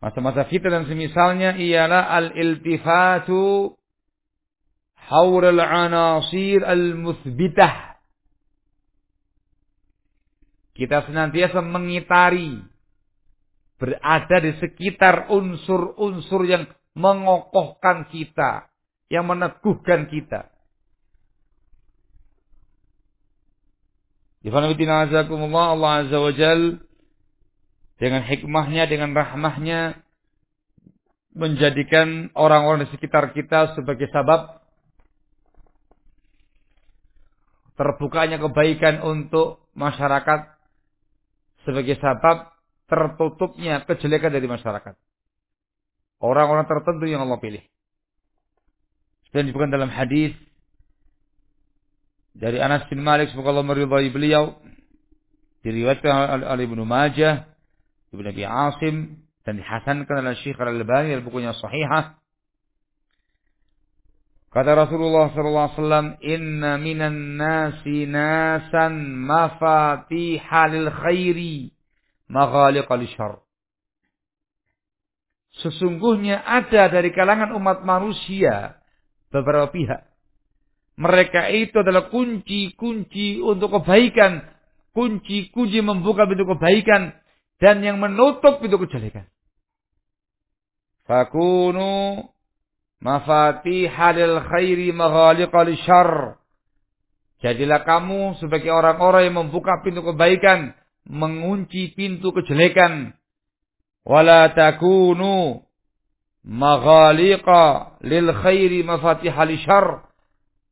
masa-masa fitnah dan semisalnya ialah al-iltifatu hawla al-anasir al-muthbitah kita senantiasa mengitari berada di sekitar unsur-unsur yang mengokohkan kita, yang meneguhkan kita. Allah Azza wa Jal dengan hikmahnya, dengan rahmahnya menjadikan orang-orang di sekitar kita sebagai sabab terbukanya kebaikan untuk masyarakat sebagai sebab tertutupnya kejelekan dari masyarakat. Orang-orang tertentu yang Allah pilih. Dan bukan dalam hadis dari Anas bin Malik semoga Allah meridhai beliau diriwayatkan oleh Ibnu Majah, Ibnu Abi Asim dan dihasankan oleh Syekh Al-Albani dalam bukunya Sahihah Kata Rasulullah SAW, Inna minan nasi nasan mafatihal khairi maghaliqal syar. Sesungguhnya ada dari kalangan umat manusia beberapa pihak. Mereka itu adalah kunci-kunci untuk kebaikan. Kunci-kunci membuka pintu kebaikan. Dan yang menutup pintu kejelekan. Fakunu mafatihal khairi maghaliqal syarr. Jadilah kamu sebagai orang-orang yang membuka pintu kebaikan, mengunci pintu kejelekan. Wala takunu maghaliqa lil khairi mafatihal syarr.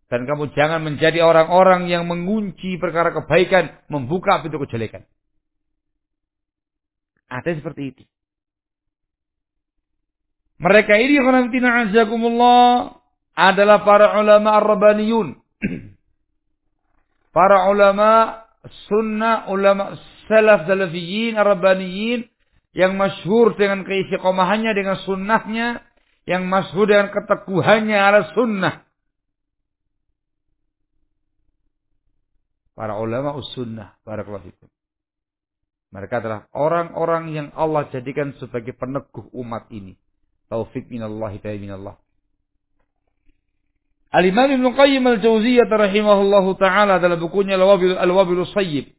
Dan kamu jangan menjadi orang-orang yang mengunci perkara kebaikan, membuka pintu kejelekan. Ada seperti itu. Mereka ini khonamtina azakumullah adalah para ulama ar-rabbaniyun. para ulama sunnah, ulama salaf salafiyin, ar-rabbaniyin yang masyhur dengan keistiqomahannya, dengan sunnahnya, yang masyhur dengan keteguhannya ala sunnah. Para ulama us-sunnah, fikum. Mereka adalah orang-orang yang Allah jadikan sebagai peneguh umat ini taufik minallahi ta'ala minallah. Al-Imam Ibn Qayyim Al-Jauziyah rahimahullahu taala dalam bukunya Al-Wabil Al-Wabil Sayyib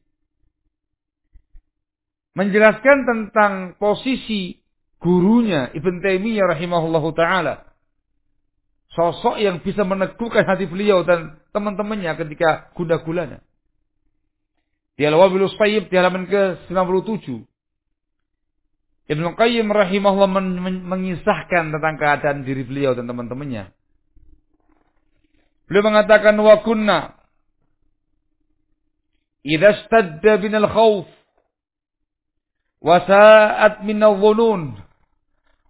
menjelaskan tentang posisi gurunya Ibn Taimiyah rahimahullahu taala. Sosok yang bisa meneguhkan hati beliau dan teman-temannya ketika guna gulana. Di Al-Wabil Sayyib di halaman ke-97 Ibnu Qayyim rahimahullah men men mengisahkan tentang keadaan diri beliau dan teman-temannya. Beliau mengatakan wa kunna idza stadda binal khauf wasa'at minal dhunun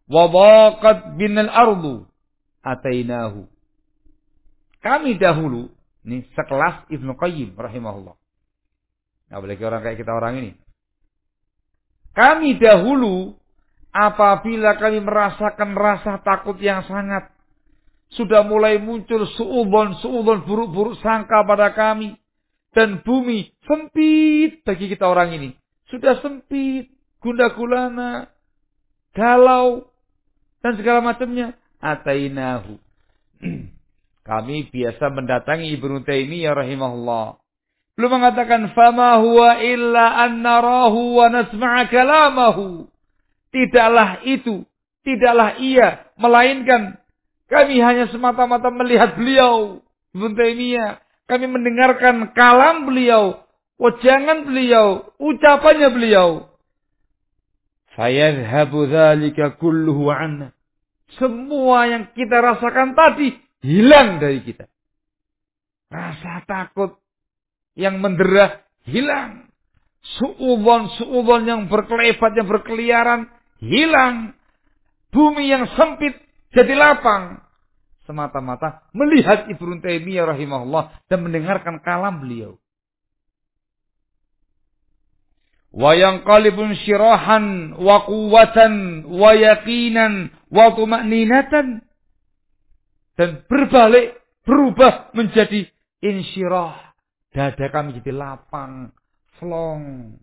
wa dhaqat binal ardu atainahu. Kami dahulu, ini sekelas Ibnu Qayyim rahimahullah. Apalagi orang kayak kita orang ini. Kami dahulu apabila kami merasakan rasa takut yang sangat sudah mulai muncul suudon suudon buruk-buruk sangka pada kami dan bumi sempit bagi kita orang ini sudah sempit gunda gulana galau dan segala macamnya. Atainahu. Kami biasa mendatangi Ibnu Taimiyah rahimahullah. Belum mengatakan fama huwa illa an narahu wa nasma'a kalamahu. Tidaklah itu tidaklah ia melainkan kami hanya semata-mata melihat beliau Ibnu Taimiyah. Kami mendengarkan kalam beliau wajangan beliau ucapannya beliau fayadhhabu dzalika kulluhu 'anna semua yang kita rasakan tadi hilang dari kita. Rasa takut yang mendera hilang. Suudon-suudon yang berkelebat, yang berkeliaran hilang. Bumi yang sempit jadi lapang. Semata-mata melihat Ibnu Taimiyah rahimahullah dan mendengarkan kalam beliau. Quwwatan wa yaqinan wa tuma'ninatan. Dan berbalik berubah menjadi insyirah. Dada kami jadi lapang flong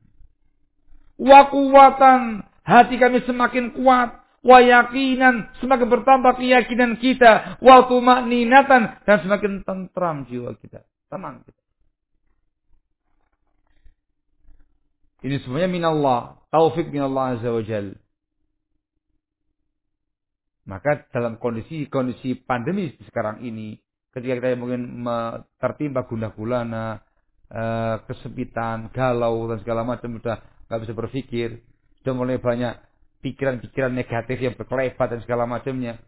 wa quwwatan hati kami semakin kuat. Wa yakinan semakin bertambah keyakinan kita. Wa tuma'ninatan dan semakin tentram jiwa kita. Tenang kita Ini semuanya minallah. Taufik minallah azza wa jal. Maka dalam kondisi kondisi pandemi sekarang ini, ketika kita mungkin tertimpa gundah gulana, eh, kesepitan, galau dan segala macam sudah nggak bisa berpikir, sudah mulai banyak pikiran-pikiran negatif yang berkelebat dan segala macamnya.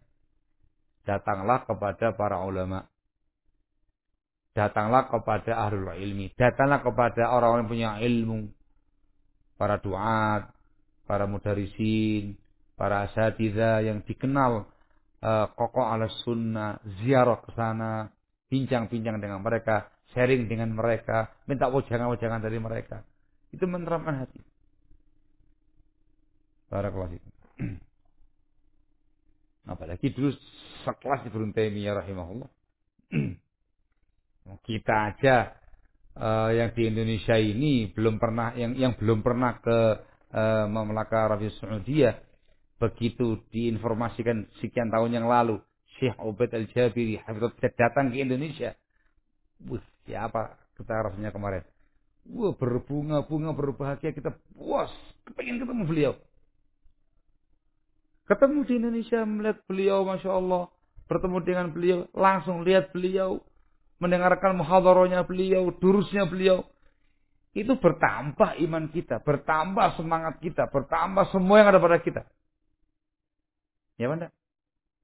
Datanglah kepada para ulama. Datanglah kepada ahlul ilmi. Datanglah kepada orang-orang yang punya ilmu para duat, para mudarisin, para asatiza yang dikenal uh, kokoh ala sunnah, ziarah ke sana, bincang-bincang dengan mereka, sharing dengan mereka, minta wajangan-wajangan dari mereka. Itu menerapkan hati. Barakallahu Apalagi dulu sekelas Ibnu Taimiyah rahimahullah. Kita aja uh, yang di Indonesia ini belum pernah yang yang belum pernah ke uh, Mamlaka Arabia Saudiyah begitu diinformasikan sekian tahun yang lalu Syekh Ubaid Al-Jabiri bisa datang ke Indonesia. Wah, siapa kita rasanya kemarin? Wah, berbunga-bunga berbahagia kita puas, kepengen ketemu beliau. Ketemu di Indonesia melihat beliau, Masya Allah. Bertemu dengan beliau, langsung lihat beliau mendengarkan muhadharahnya beliau, durusnya beliau, itu bertambah iman kita, bertambah semangat kita, bertambah semua yang ada pada kita. Ya mana?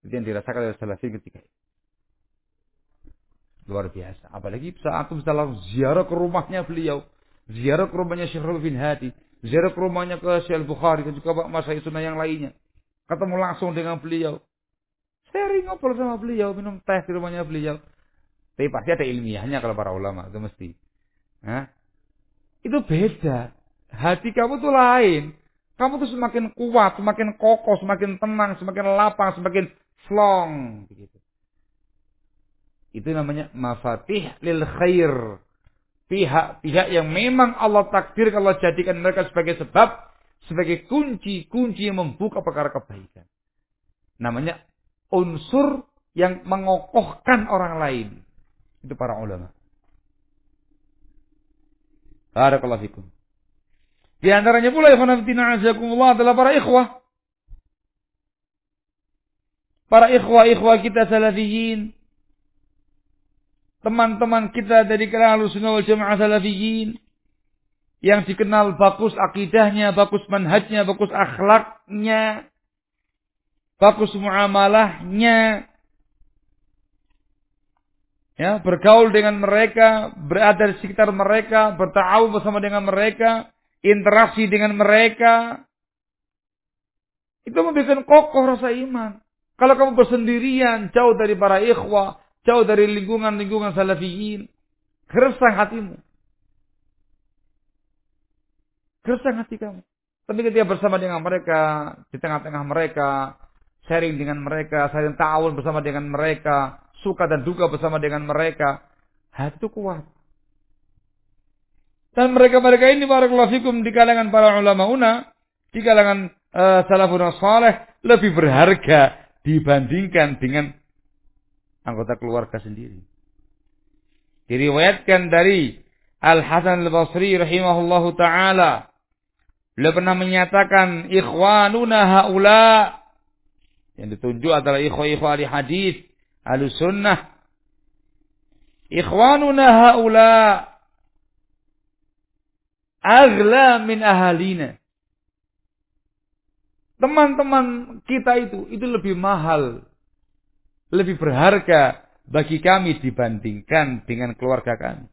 Itu yang dirasakan oleh Salafi ketika itu. Luar biasa. Apalagi saat itu langsung ziarah ke rumahnya beliau. Ziarah ke rumahnya Syekh bin Hadi. Ziarah ke rumahnya ke Syekh Bukhari. Dan juga Pak Masai Sunnah yang lainnya. Ketemu langsung dengan beliau. Sharing ngobrol sama beliau. Minum teh di rumahnya beliau. Tapi pasti ada ilmiahnya kalau para ulama itu mesti. Hah? Itu beda. Hati kamu tuh lain. Kamu tuh semakin kuat, semakin kokoh, semakin tenang, semakin lapang, semakin flong. Begitu. Itu namanya mafatih lil khair. Pihak-pihak yang memang Allah takdir kalau jadikan mereka sebagai sebab, sebagai kunci-kunci yang membuka perkara kebaikan. Namanya unsur yang mengokohkan orang lain. Itu para ulama. Barakallahu fikum. Di antaranya pula ikhwanatina azakumullah adalah para ikhwah. Para ikhwah-ikhwah kita salafiyin. Teman-teman kita dari kalangan sunnah wal jamaah salafiyin. Yang dikenal bagus akidahnya, bagus manhajnya, bagus akhlaknya. Bagus muamalahnya ya bergaul dengan mereka, berada di sekitar mereka, bertahu bersama dengan mereka, interaksi dengan mereka, itu membuat kokoh rasa iman. Kalau kamu bersendirian, jauh dari para ikhwah, jauh dari lingkungan-lingkungan salafiyin, gersang hatimu. Gersang hati kamu. Tapi ketika bersama dengan mereka, di tengah-tengah mereka, sharing dengan mereka, saling ta'awun bersama dengan mereka, suka dan duka bersama dengan mereka, hati itu kuat. Dan mereka-mereka ini barakallahu fikum di kalangan para ulama una, di kalangan uh, salafun saleh lebih berharga dibandingkan dengan anggota keluarga sendiri. Diriwayatkan dari Al Hasan Al Basri rahimahullahu taala beliau pernah menyatakan ikhwanuna haula yang ditunjuk adalah ikhwa-ikhwa ahli hadis, ahli sunnah. Ikhwanuna haula agla min ahalina. Teman-teman kita itu, itu lebih mahal. Lebih berharga bagi kami dibandingkan dengan keluarga kami.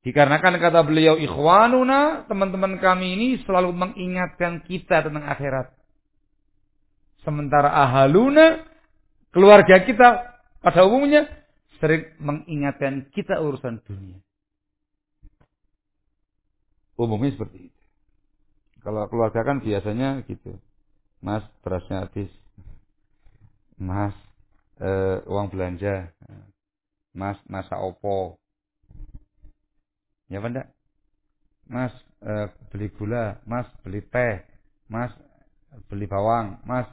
Dikarenakan kata beliau ikhwanuna, teman-teman kami ini selalu mengingatkan kita tentang akhirat. Sementara ahaluna, keluarga kita pada umumnya sering mengingatkan kita urusan dunia. Umumnya seperti itu. Kalau keluarga kan biasanya gitu. Mas, berasnya habis. Mas, eh, uang belanja. Mas, masa opo. Ya apa Mas, eh, beli gula. Mas, beli teh. Mas, beli bawang. Mas,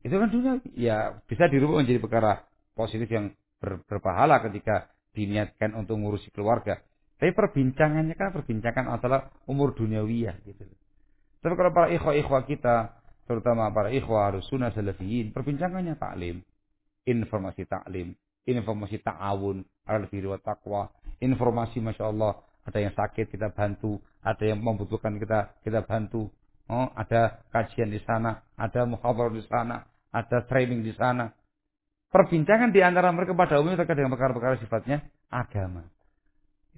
itu kan dunia. Ya, bisa dirubah menjadi perkara positif yang ber, berpahala ketika diniatkan untuk ngurusi keluarga. Tapi perbincangannya kan perbincangan adalah umur duniawiyah gitu. Tapi kalau para ikhwah-ikhwah kita, terutama para ikhwah harus sunnah salafiyin, perbincangannya taklim, informasi taklim, informasi ta'awun, al-birri wa taqwa, informasi Masya Allah, ada yang sakit kita bantu, ada yang membutuhkan kita kita bantu. Oh, ada kajian di sana, ada muhabar di sana, ada training di sana. Perbincangan di antara mereka pada umumnya terkait dengan perkara-perkara sifatnya agama.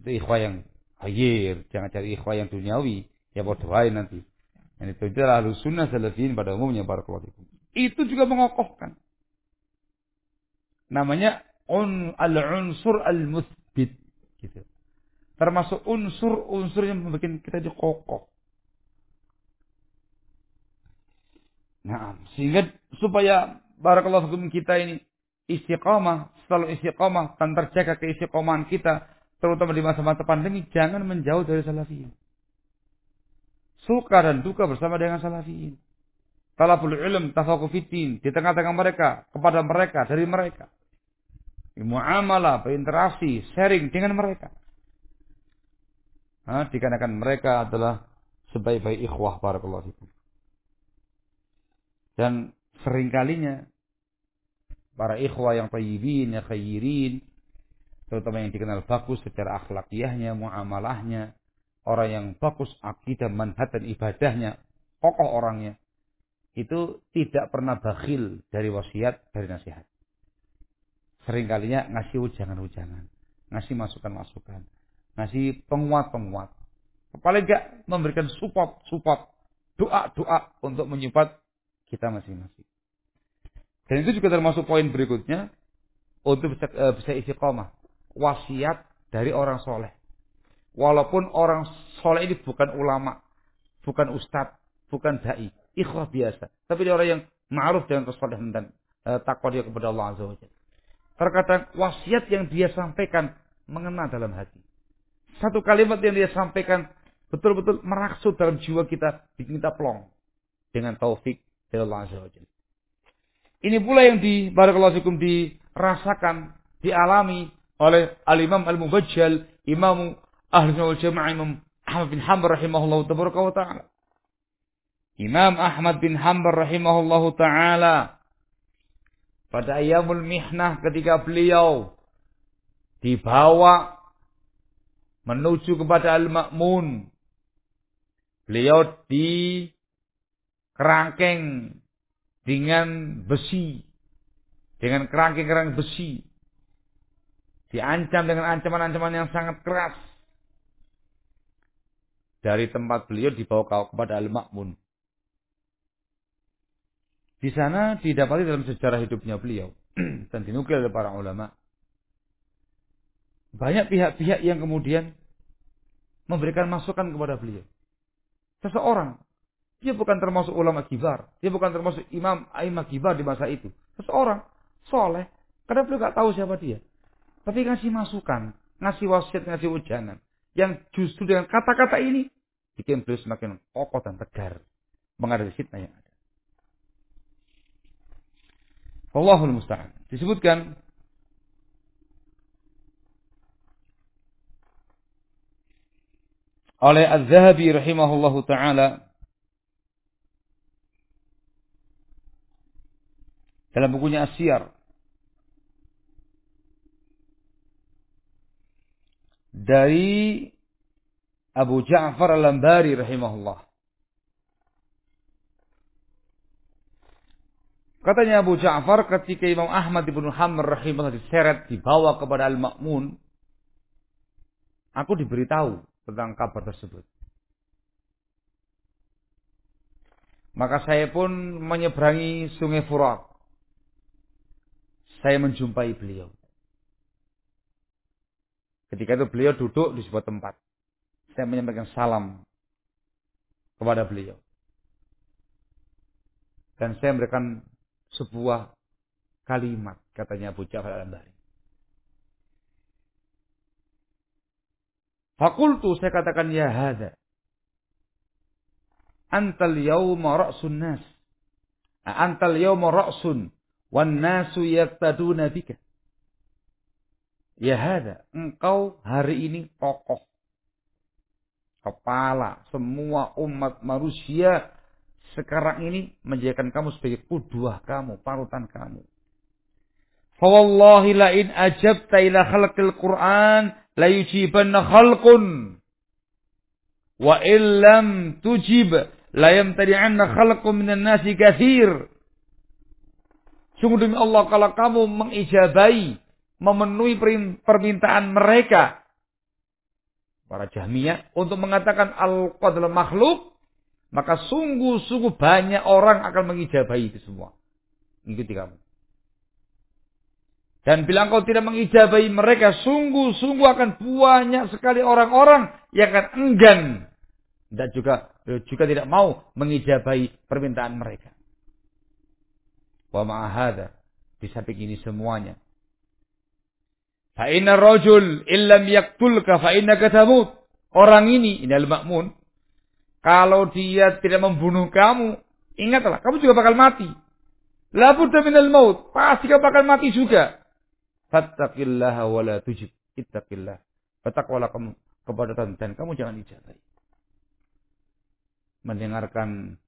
Itu ikhwah yang khair, jangan cari ikhwah yang duniawi, ya bodoh nanti. Yang itu adalah sunnah salafiyin pada umumnya para keluarga. Itu juga mengokohkan. Namanya un, al-unsur al-muthbit. Gitu. Termasuk unsur-unsur yang membuat kita jadi Nah, sehingga supaya barakallahu fikum kita ini istiqamah, selalu istiqamah dan terjaga keistiqomahan kita terutama di masa-masa pandemi, jangan menjauh dari salafiyin. Suka dan duka bersama dengan salafiyin. Talabul ilm, tafakufitin, di tengah-tengah mereka, kepada mereka, dari mereka. Muamalah, berinteraksi, sharing dengan mereka. Nah, dikarenakan mereka adalah sebaik-baik ikhwah para fikum. Dan seringkalinya para ikhwah yang tayyibin, yang khairin, terutama yang dikenal bagus secara akhlakiyahnya, muamalahnya, orang yang bagus akidah, manhat dan ibadahnya, kokoh orangnya, itu tidak pernah bakhil dari wasiat, dari nasihat. Seringkalinya ngasih ujangan-ujangan, ngasih masukan-masukan, ngasih penguat-penguat. Paling enggak memberikan support-support, doa-doa untuk menyupport kita masing-masing. Dan itu juga termasuk poin berikutnya untuk bisa, uh, bisa istiqomah wasiat dari orang soleh. Walaupun orang soleh ini bukan ulama, bukan ustadz, bukan dai, ikhwah biasa. Tapi dia orang yang ma'ruf dengan kesolehan dan e, takwa dia kepada Allah Azza wa Terkadang wasiat yang dia sampaikan mengena dalam hati. Satu kalimat yang dia sampaikan betul-betul meraksud dalam jiwa kita, bikin kita plong dengan taufik dari Allah Azza wa Ini pula yang di barakallahu dirasakan, dialami oleh Al-Imam Al-Mubajjal, Imam Ahli Wal Jamaah Imam Ahmad bin Hanbal rahimahullah taala. Imam Ahmad bin Hanbal rahimahullah taala pada ayamul mihnah ketika beliau dibawa menuju kepada Al-Ma'mun. Beliau di kerangkeng dengan besi. Dengan kerangkeng-kerangkeng besi Diancam dengan ancaman-ancaman yang sangat keras. Dari tempat beliau dibawa kepada Al-Ma'mun. Di sana didapati dalam sejarah hidupnya beliau. dan dinukil oleh para ulama. Banyak pihak-pihak yang kemudian memberikan masukan kepada beliau. Seseorang, dia bukan termasuk ulama kibar, dia bukan termasuk imam aimah kibar di masa itu. Seseorang soleh, karena beliau gak tahu siapa dia. Tapi ngasih masukan, ngasih wasiat, ngasih ujangan. Yang justru dengan kata-kata ini bikin beliau semakin kokoh dan tegar menghadapi fitnah yang ada. Allahul musta'an. Disebutkan oleh Az-Zahabi rahimahullahu taala dalam bukunya Asyar dari Abu Ja'far Al-Lambari rahimahullah. Katanya Abu Ja'far ketika Imam Ahmad ibn Hamr rahimahullah diseret dibawa kepada Al-Ma'mun. Aku diberitahu tentang kabar tersebut. Maka saya pun menyeberangi sungai Furat. Saya menjumpai beliau. Ketika itu beliau duduk di sebuah tempat. Saya menyampaikan salam kepada beliau. Dan saya memberikan sebuah kalimat katanya Abu Ja'far al-Ambari. Fakultu saya katakan ya hada. Antal yawma ra'sun nas. Antal yawma ra'sun. Wan nasu yaktaduna bika. Ya hada, engkau hari ini tokoh. Kepala semua umat manusia sekarang ini menjadikan kamu sebagai kuduah kamu, parutan kamu. Fawallahi la in ajabta ila khalqil Qur'an la yujibanna khalqun. Wa illam tujib la yamtari'anna khalqun minan nasi kathir. Sungguh demi Allah kalau kamu mengijabai memenuhi permintaan mereka para Jahmiyah untuk mengatakan al-qadr makhluk maka sungguh-sungguh banyak orang akan mengijabahi itu semua. Ikuti kamu. Dan bila engkau tidak mengijabahi mereka, sungguh-sungguh akan banyak sekali orang-orang yang akan enggan dan juga juga tidak mau mengijabahi permintaan mereka. Wa ma'ahada. Di samping ini semuanya. Fa inna rajul illam yaktulka fa innaka tamut. Orang ini, ini al-ma'mun. Kalau dia tidak membunuh kamu, ingatlah, kamu juga bakal mati. La budda minal maut. Pasti kamu bakal mati juga. Fattaqillaha wa la tujib. Ittaqillah. Bertakwalah kamu kepada Tuhan dan kamu jangan ijabai. Mendengarkan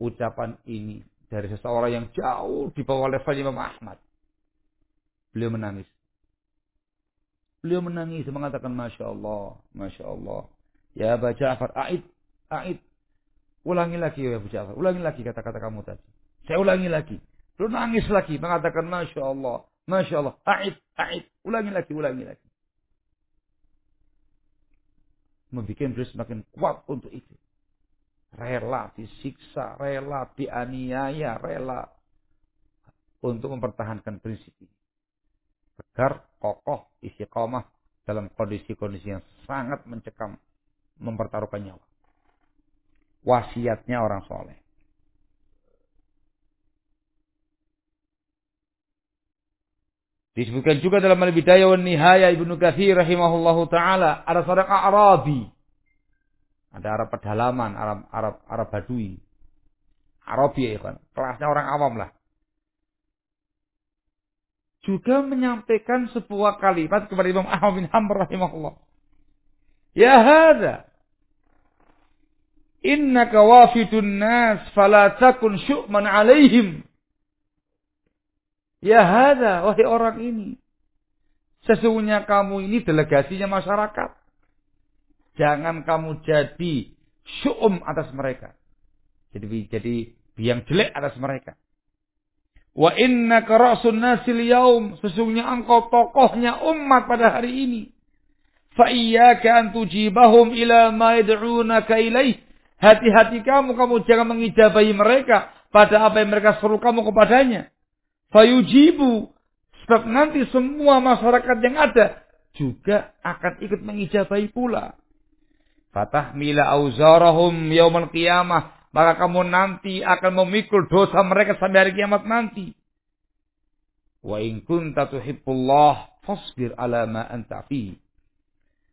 ucapan ini dari seseorang yang jauh di bawah level Imam Ahmad. Beliau menangis. Beliau menangis mengatakan Masya Allah, Masya Allah. Ya Abu Ja'far, a'id, a'id. Ulangi lagi ya Abu Ja'far, ulangi lagi kata-kata kamu tadi. Saya ulangi lagi. Beliau nangis lagi mengatakan Masya Allah, Masya Allah. A'id, a'id. Ulangi lagi, ulangi lagi. Membuat beliau semakin kuat untuk itu. Rela disiksa, rela dianiaya, rela untuk mempertahankan prinsip ini tegar, kokoh, istiqomah dalam kondisi-kondisi yang sangat mencekam, mempertaruhkan nyawa. Wasiatnya orang soleh. Disebutkan juga dalam Al-Bidayah wa Nihaya Ibnu Katsir rahimahullahu taala ada seorang Arabi. Ada Arab pedalaman, Arab Arab Arab Badui. Arabi ya kan. Kelasnya orang awam lah juga menyampaikan sebuah kalimat kepada Imam Ahmad bin Hanbal rahimahullah. Ya hada. Innaka wafidun nas fala takun syu'man alaihim. Ya hada, wahai orang ini. Sesungguhnya kamu ini delegasinya masyarakat. Jangan kamu jadi syu'um atas mereka. Jadi jadi biang jelek atas mereka. Wa inna ra'sun nasil yaum. Sesungguhnya engkau tokohnya umat pada hari ini. Fa iyyaka an tujibahum ila ma yad'unaka ilaih. Hati-hati kamu, kamu jangan mengijabahi mereka pada apa yang mereka seru kamu kepadanya. Fayujibu. Sebab nanti semua masyarakat yang ada juga akan ikut mengijabahi pula. Fatah mila auzarahum yaumal qiyamah maka kamu nanti akan memikul dosa mereka sampai hari kiamat nanti. Wa in kunta tuhibbullah fasbir ala ma anta fi.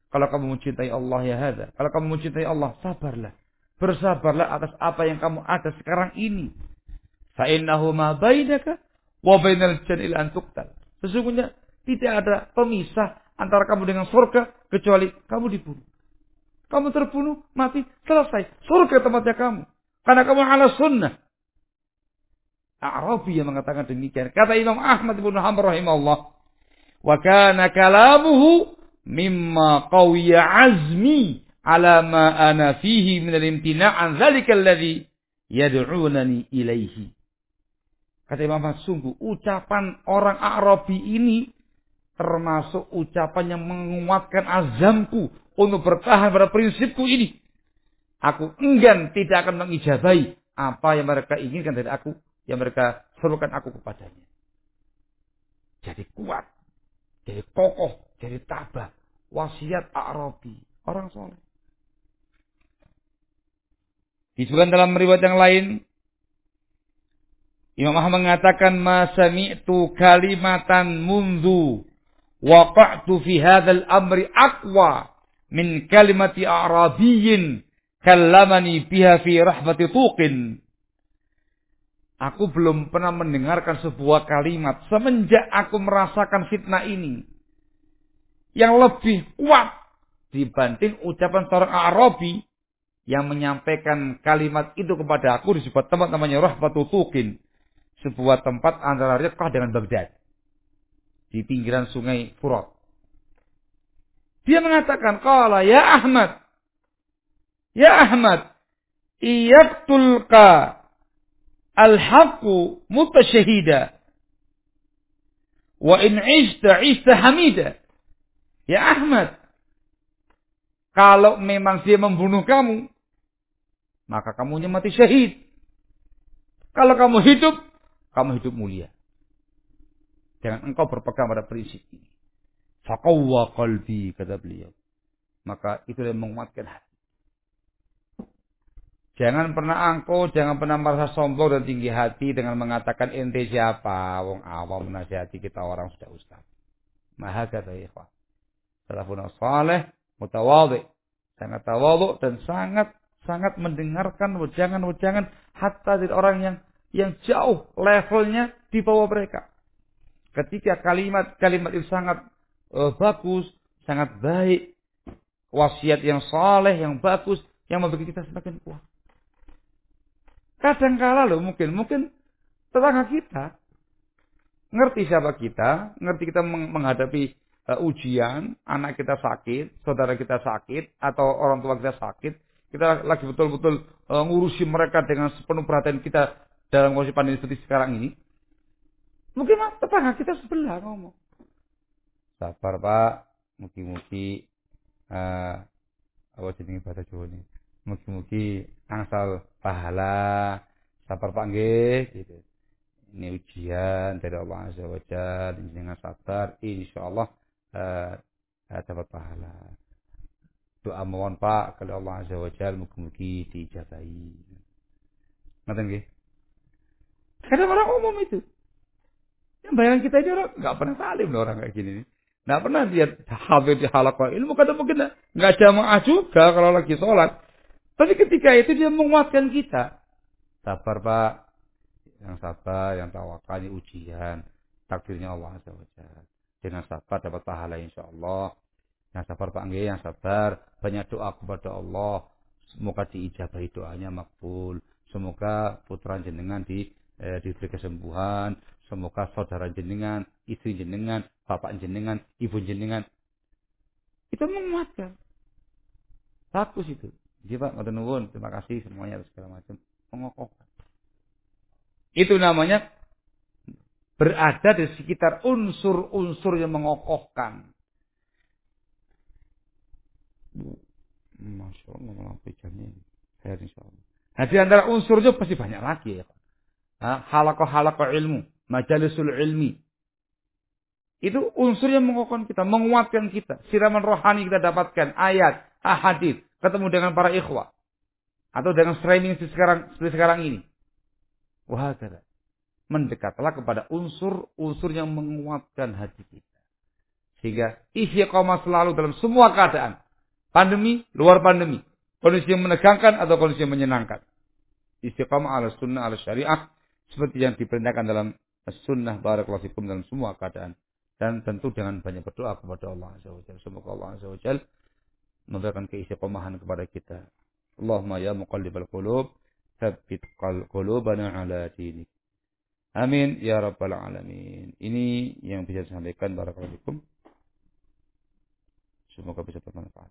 Kalau kamu mencintai Allah ya hada, kalau kamu mencintai Allah, sabarlah. Bersabarlah atas apa yang kamu ada sekarang ini. Fa innahu ma bainaka wa bainal jannati an tuqtal. Sesungguhnya tidak ada pemisah antara kamu dengan surga kecuali kamu dibunuh. Kamu terbunuh, mati, selesai. Surga tempatnya kamu. Karena kamu ala sunnah. Arabi yang mengatakan demikian. Kata Imam Ahmad bin Hanbal rahimahullah. Wa kana kalamuhu mimma qawiya azmi ala ma ana fihi min al-imtina' an dzalika alladhi yad'unani ilaihi. Kata Imam Ahmad, sungguh ucapan orang Arabi ini termasuk ucapan yang menguatkan azamku untuk bertahan pada prinsipku ini. Aku enggan tidak akan mengijabahi apa yang mereka inginkan dari aku, yang mereka serukan aku kepadanya. Jadi kuat, jadi kokoh, jadi tabah. Wasiat Arabi, orang soleh. Disebutkan dalam riwayat yang lain, Imam Ahmad mengatakan, "Ma sami'tu kalimatan mundu waqa'tu fi hadzal amri aqwa min kalimati Arabiyyin kallamani biha fi rahmati tuqin. Aku belum pernah mendengarkan sebuah kalimat semenjak aku merasakan fitnah ini. Yang lebih kuat dibanding ucapan seorang Arabi yang menyampaikan kalimat itu kepada aku di sebuah tempat namanya Rahmatu Tuqin. Sebuah tempat antara Riyadh dengan Baghdad. Di pinggiran sungai Furat. Dia mengatakan, Kala ya Ahmad, Ya Ahmad, iyaktulka al-haqqu mutasyahida. Wa in ishta ishta hamida. Ya Ahmad, kalau memang dia membunuh kamu, maka kamu mati syahid. Kalau kamu hidup, kamu hidup mulia. Jangan engkau berpegang pada prinsip ini. Faqawwa qalbi, kata beliau. Maka itu yang menguatkan hati. Jangan pernah angkuh, jangan pernah merasa sombong dan tinggi hati dengan mengatakan ente siapa, wong awam menasihati kita orang sudah ustaz. Maha kata ikhwah. Salafun saleh, mutawadhi. Sangat tawadhu dan sangat sangat mendengarkan wejangan-wejangan hatta dari orang yang yang jauh levelnya di bawah mereka. Ketika kalimat-kalimat itu sangat uh, bagus, sangat baik, wasiat yang saleh, yang bagus, yang membuat kita semakin kuat. Kadang kala loh mungkin, mungkin tetangga kita ngerti siapa kita, ngerti kita menghadapi uh, ujian, anak kita sakit, saudara kita sakit, atau orang tua kita sakit, kita lagi betul-betul uh, ngurusi mereka dengan sepenuh perhatian kita dalam kondisi pandemi seperti sekarang ini. Mungkin tetangga kita sebelah ngomong. Sabar pak, mugi-mugi uh, apa jenis bahasa ini. Mugi-mugi angsal pahala sabar panggil gitu. Ini ujian dari Allah Azza wa Jalla dengan sabar insyaallah uh, dapat pahala. Doa mohon Pak kalau Allah Azza wa Jalla mugi-mugi diijabahi. Ngoten nggih. Kadang orang umum itu. Yang bayangan kita ini orang nggak pernah salim loh orang kayak gini. Nggak pernah lihat hafiz di halaqah ilmu. Kadang mungkin nggak jamaah juga kalau lagi sholat. Tapi ketika itu dia menguatkan kita. Sabar Pak. Yang sabar, yang tawakal, ini ujian. Takdirnya Allah Azza Dengan sabar dapat pahala insya Allah. Yang sabar Pak Nge, yang sabar. Banyak doa kepada Allah. Semoga diijabahi doanya makbul. Semoga putra jenengan di, eh, diberi kesembuhan. Semoga saudara jenengan, istri jenengan, bapak jenengan, ibu jenengan. Itu menguatkan. Bagus itu. Iya Pak. Terima kasih semuanya segala macam. Mengokohkan. Itu namanya berada di sekitar unsur-unsur yang mengokohkan. Masya Allah, jamnya Allah. Nah di antara unsurnya pasti banyak lagi ya. Halakoh-halakoh ilmu, majalisul ilmi. Itu unsur yang mengokohkan kita, menguatkan kita. Siraman rohani kita dapatkan, ayat, ahadith, ketemu dengan para ikhwah. Atau dengan streaming seperti sekarang, seperti sekarang ini. Wah, mendekatlah kepada unsur-unsur yang menguatkan hati kita. Sehingga istiqomah selalu dalam semua keadaan. Pandemi, luar pandemi. Kondisi yang menegangkan atau kondisi yang menyenangkan. Istiqomah ala sunnah ala syariah. Seperti yang diperintahkan dalam sunnah barakallahu dalam semua keadaan. Dan tentu dengan banyak berdoa kepada Allah Azza wa Jalla. Semoga Allah Azza wa Jalla memberikan keistiqomahan kepada kita. Allahumma ya muqallibal qulub, tsabbit qulubana ala dinik. Amin ya rabbal alamin. Ini yang bisa saya sampaikan barakallahu fikum. Semoga bisa bermanfaat.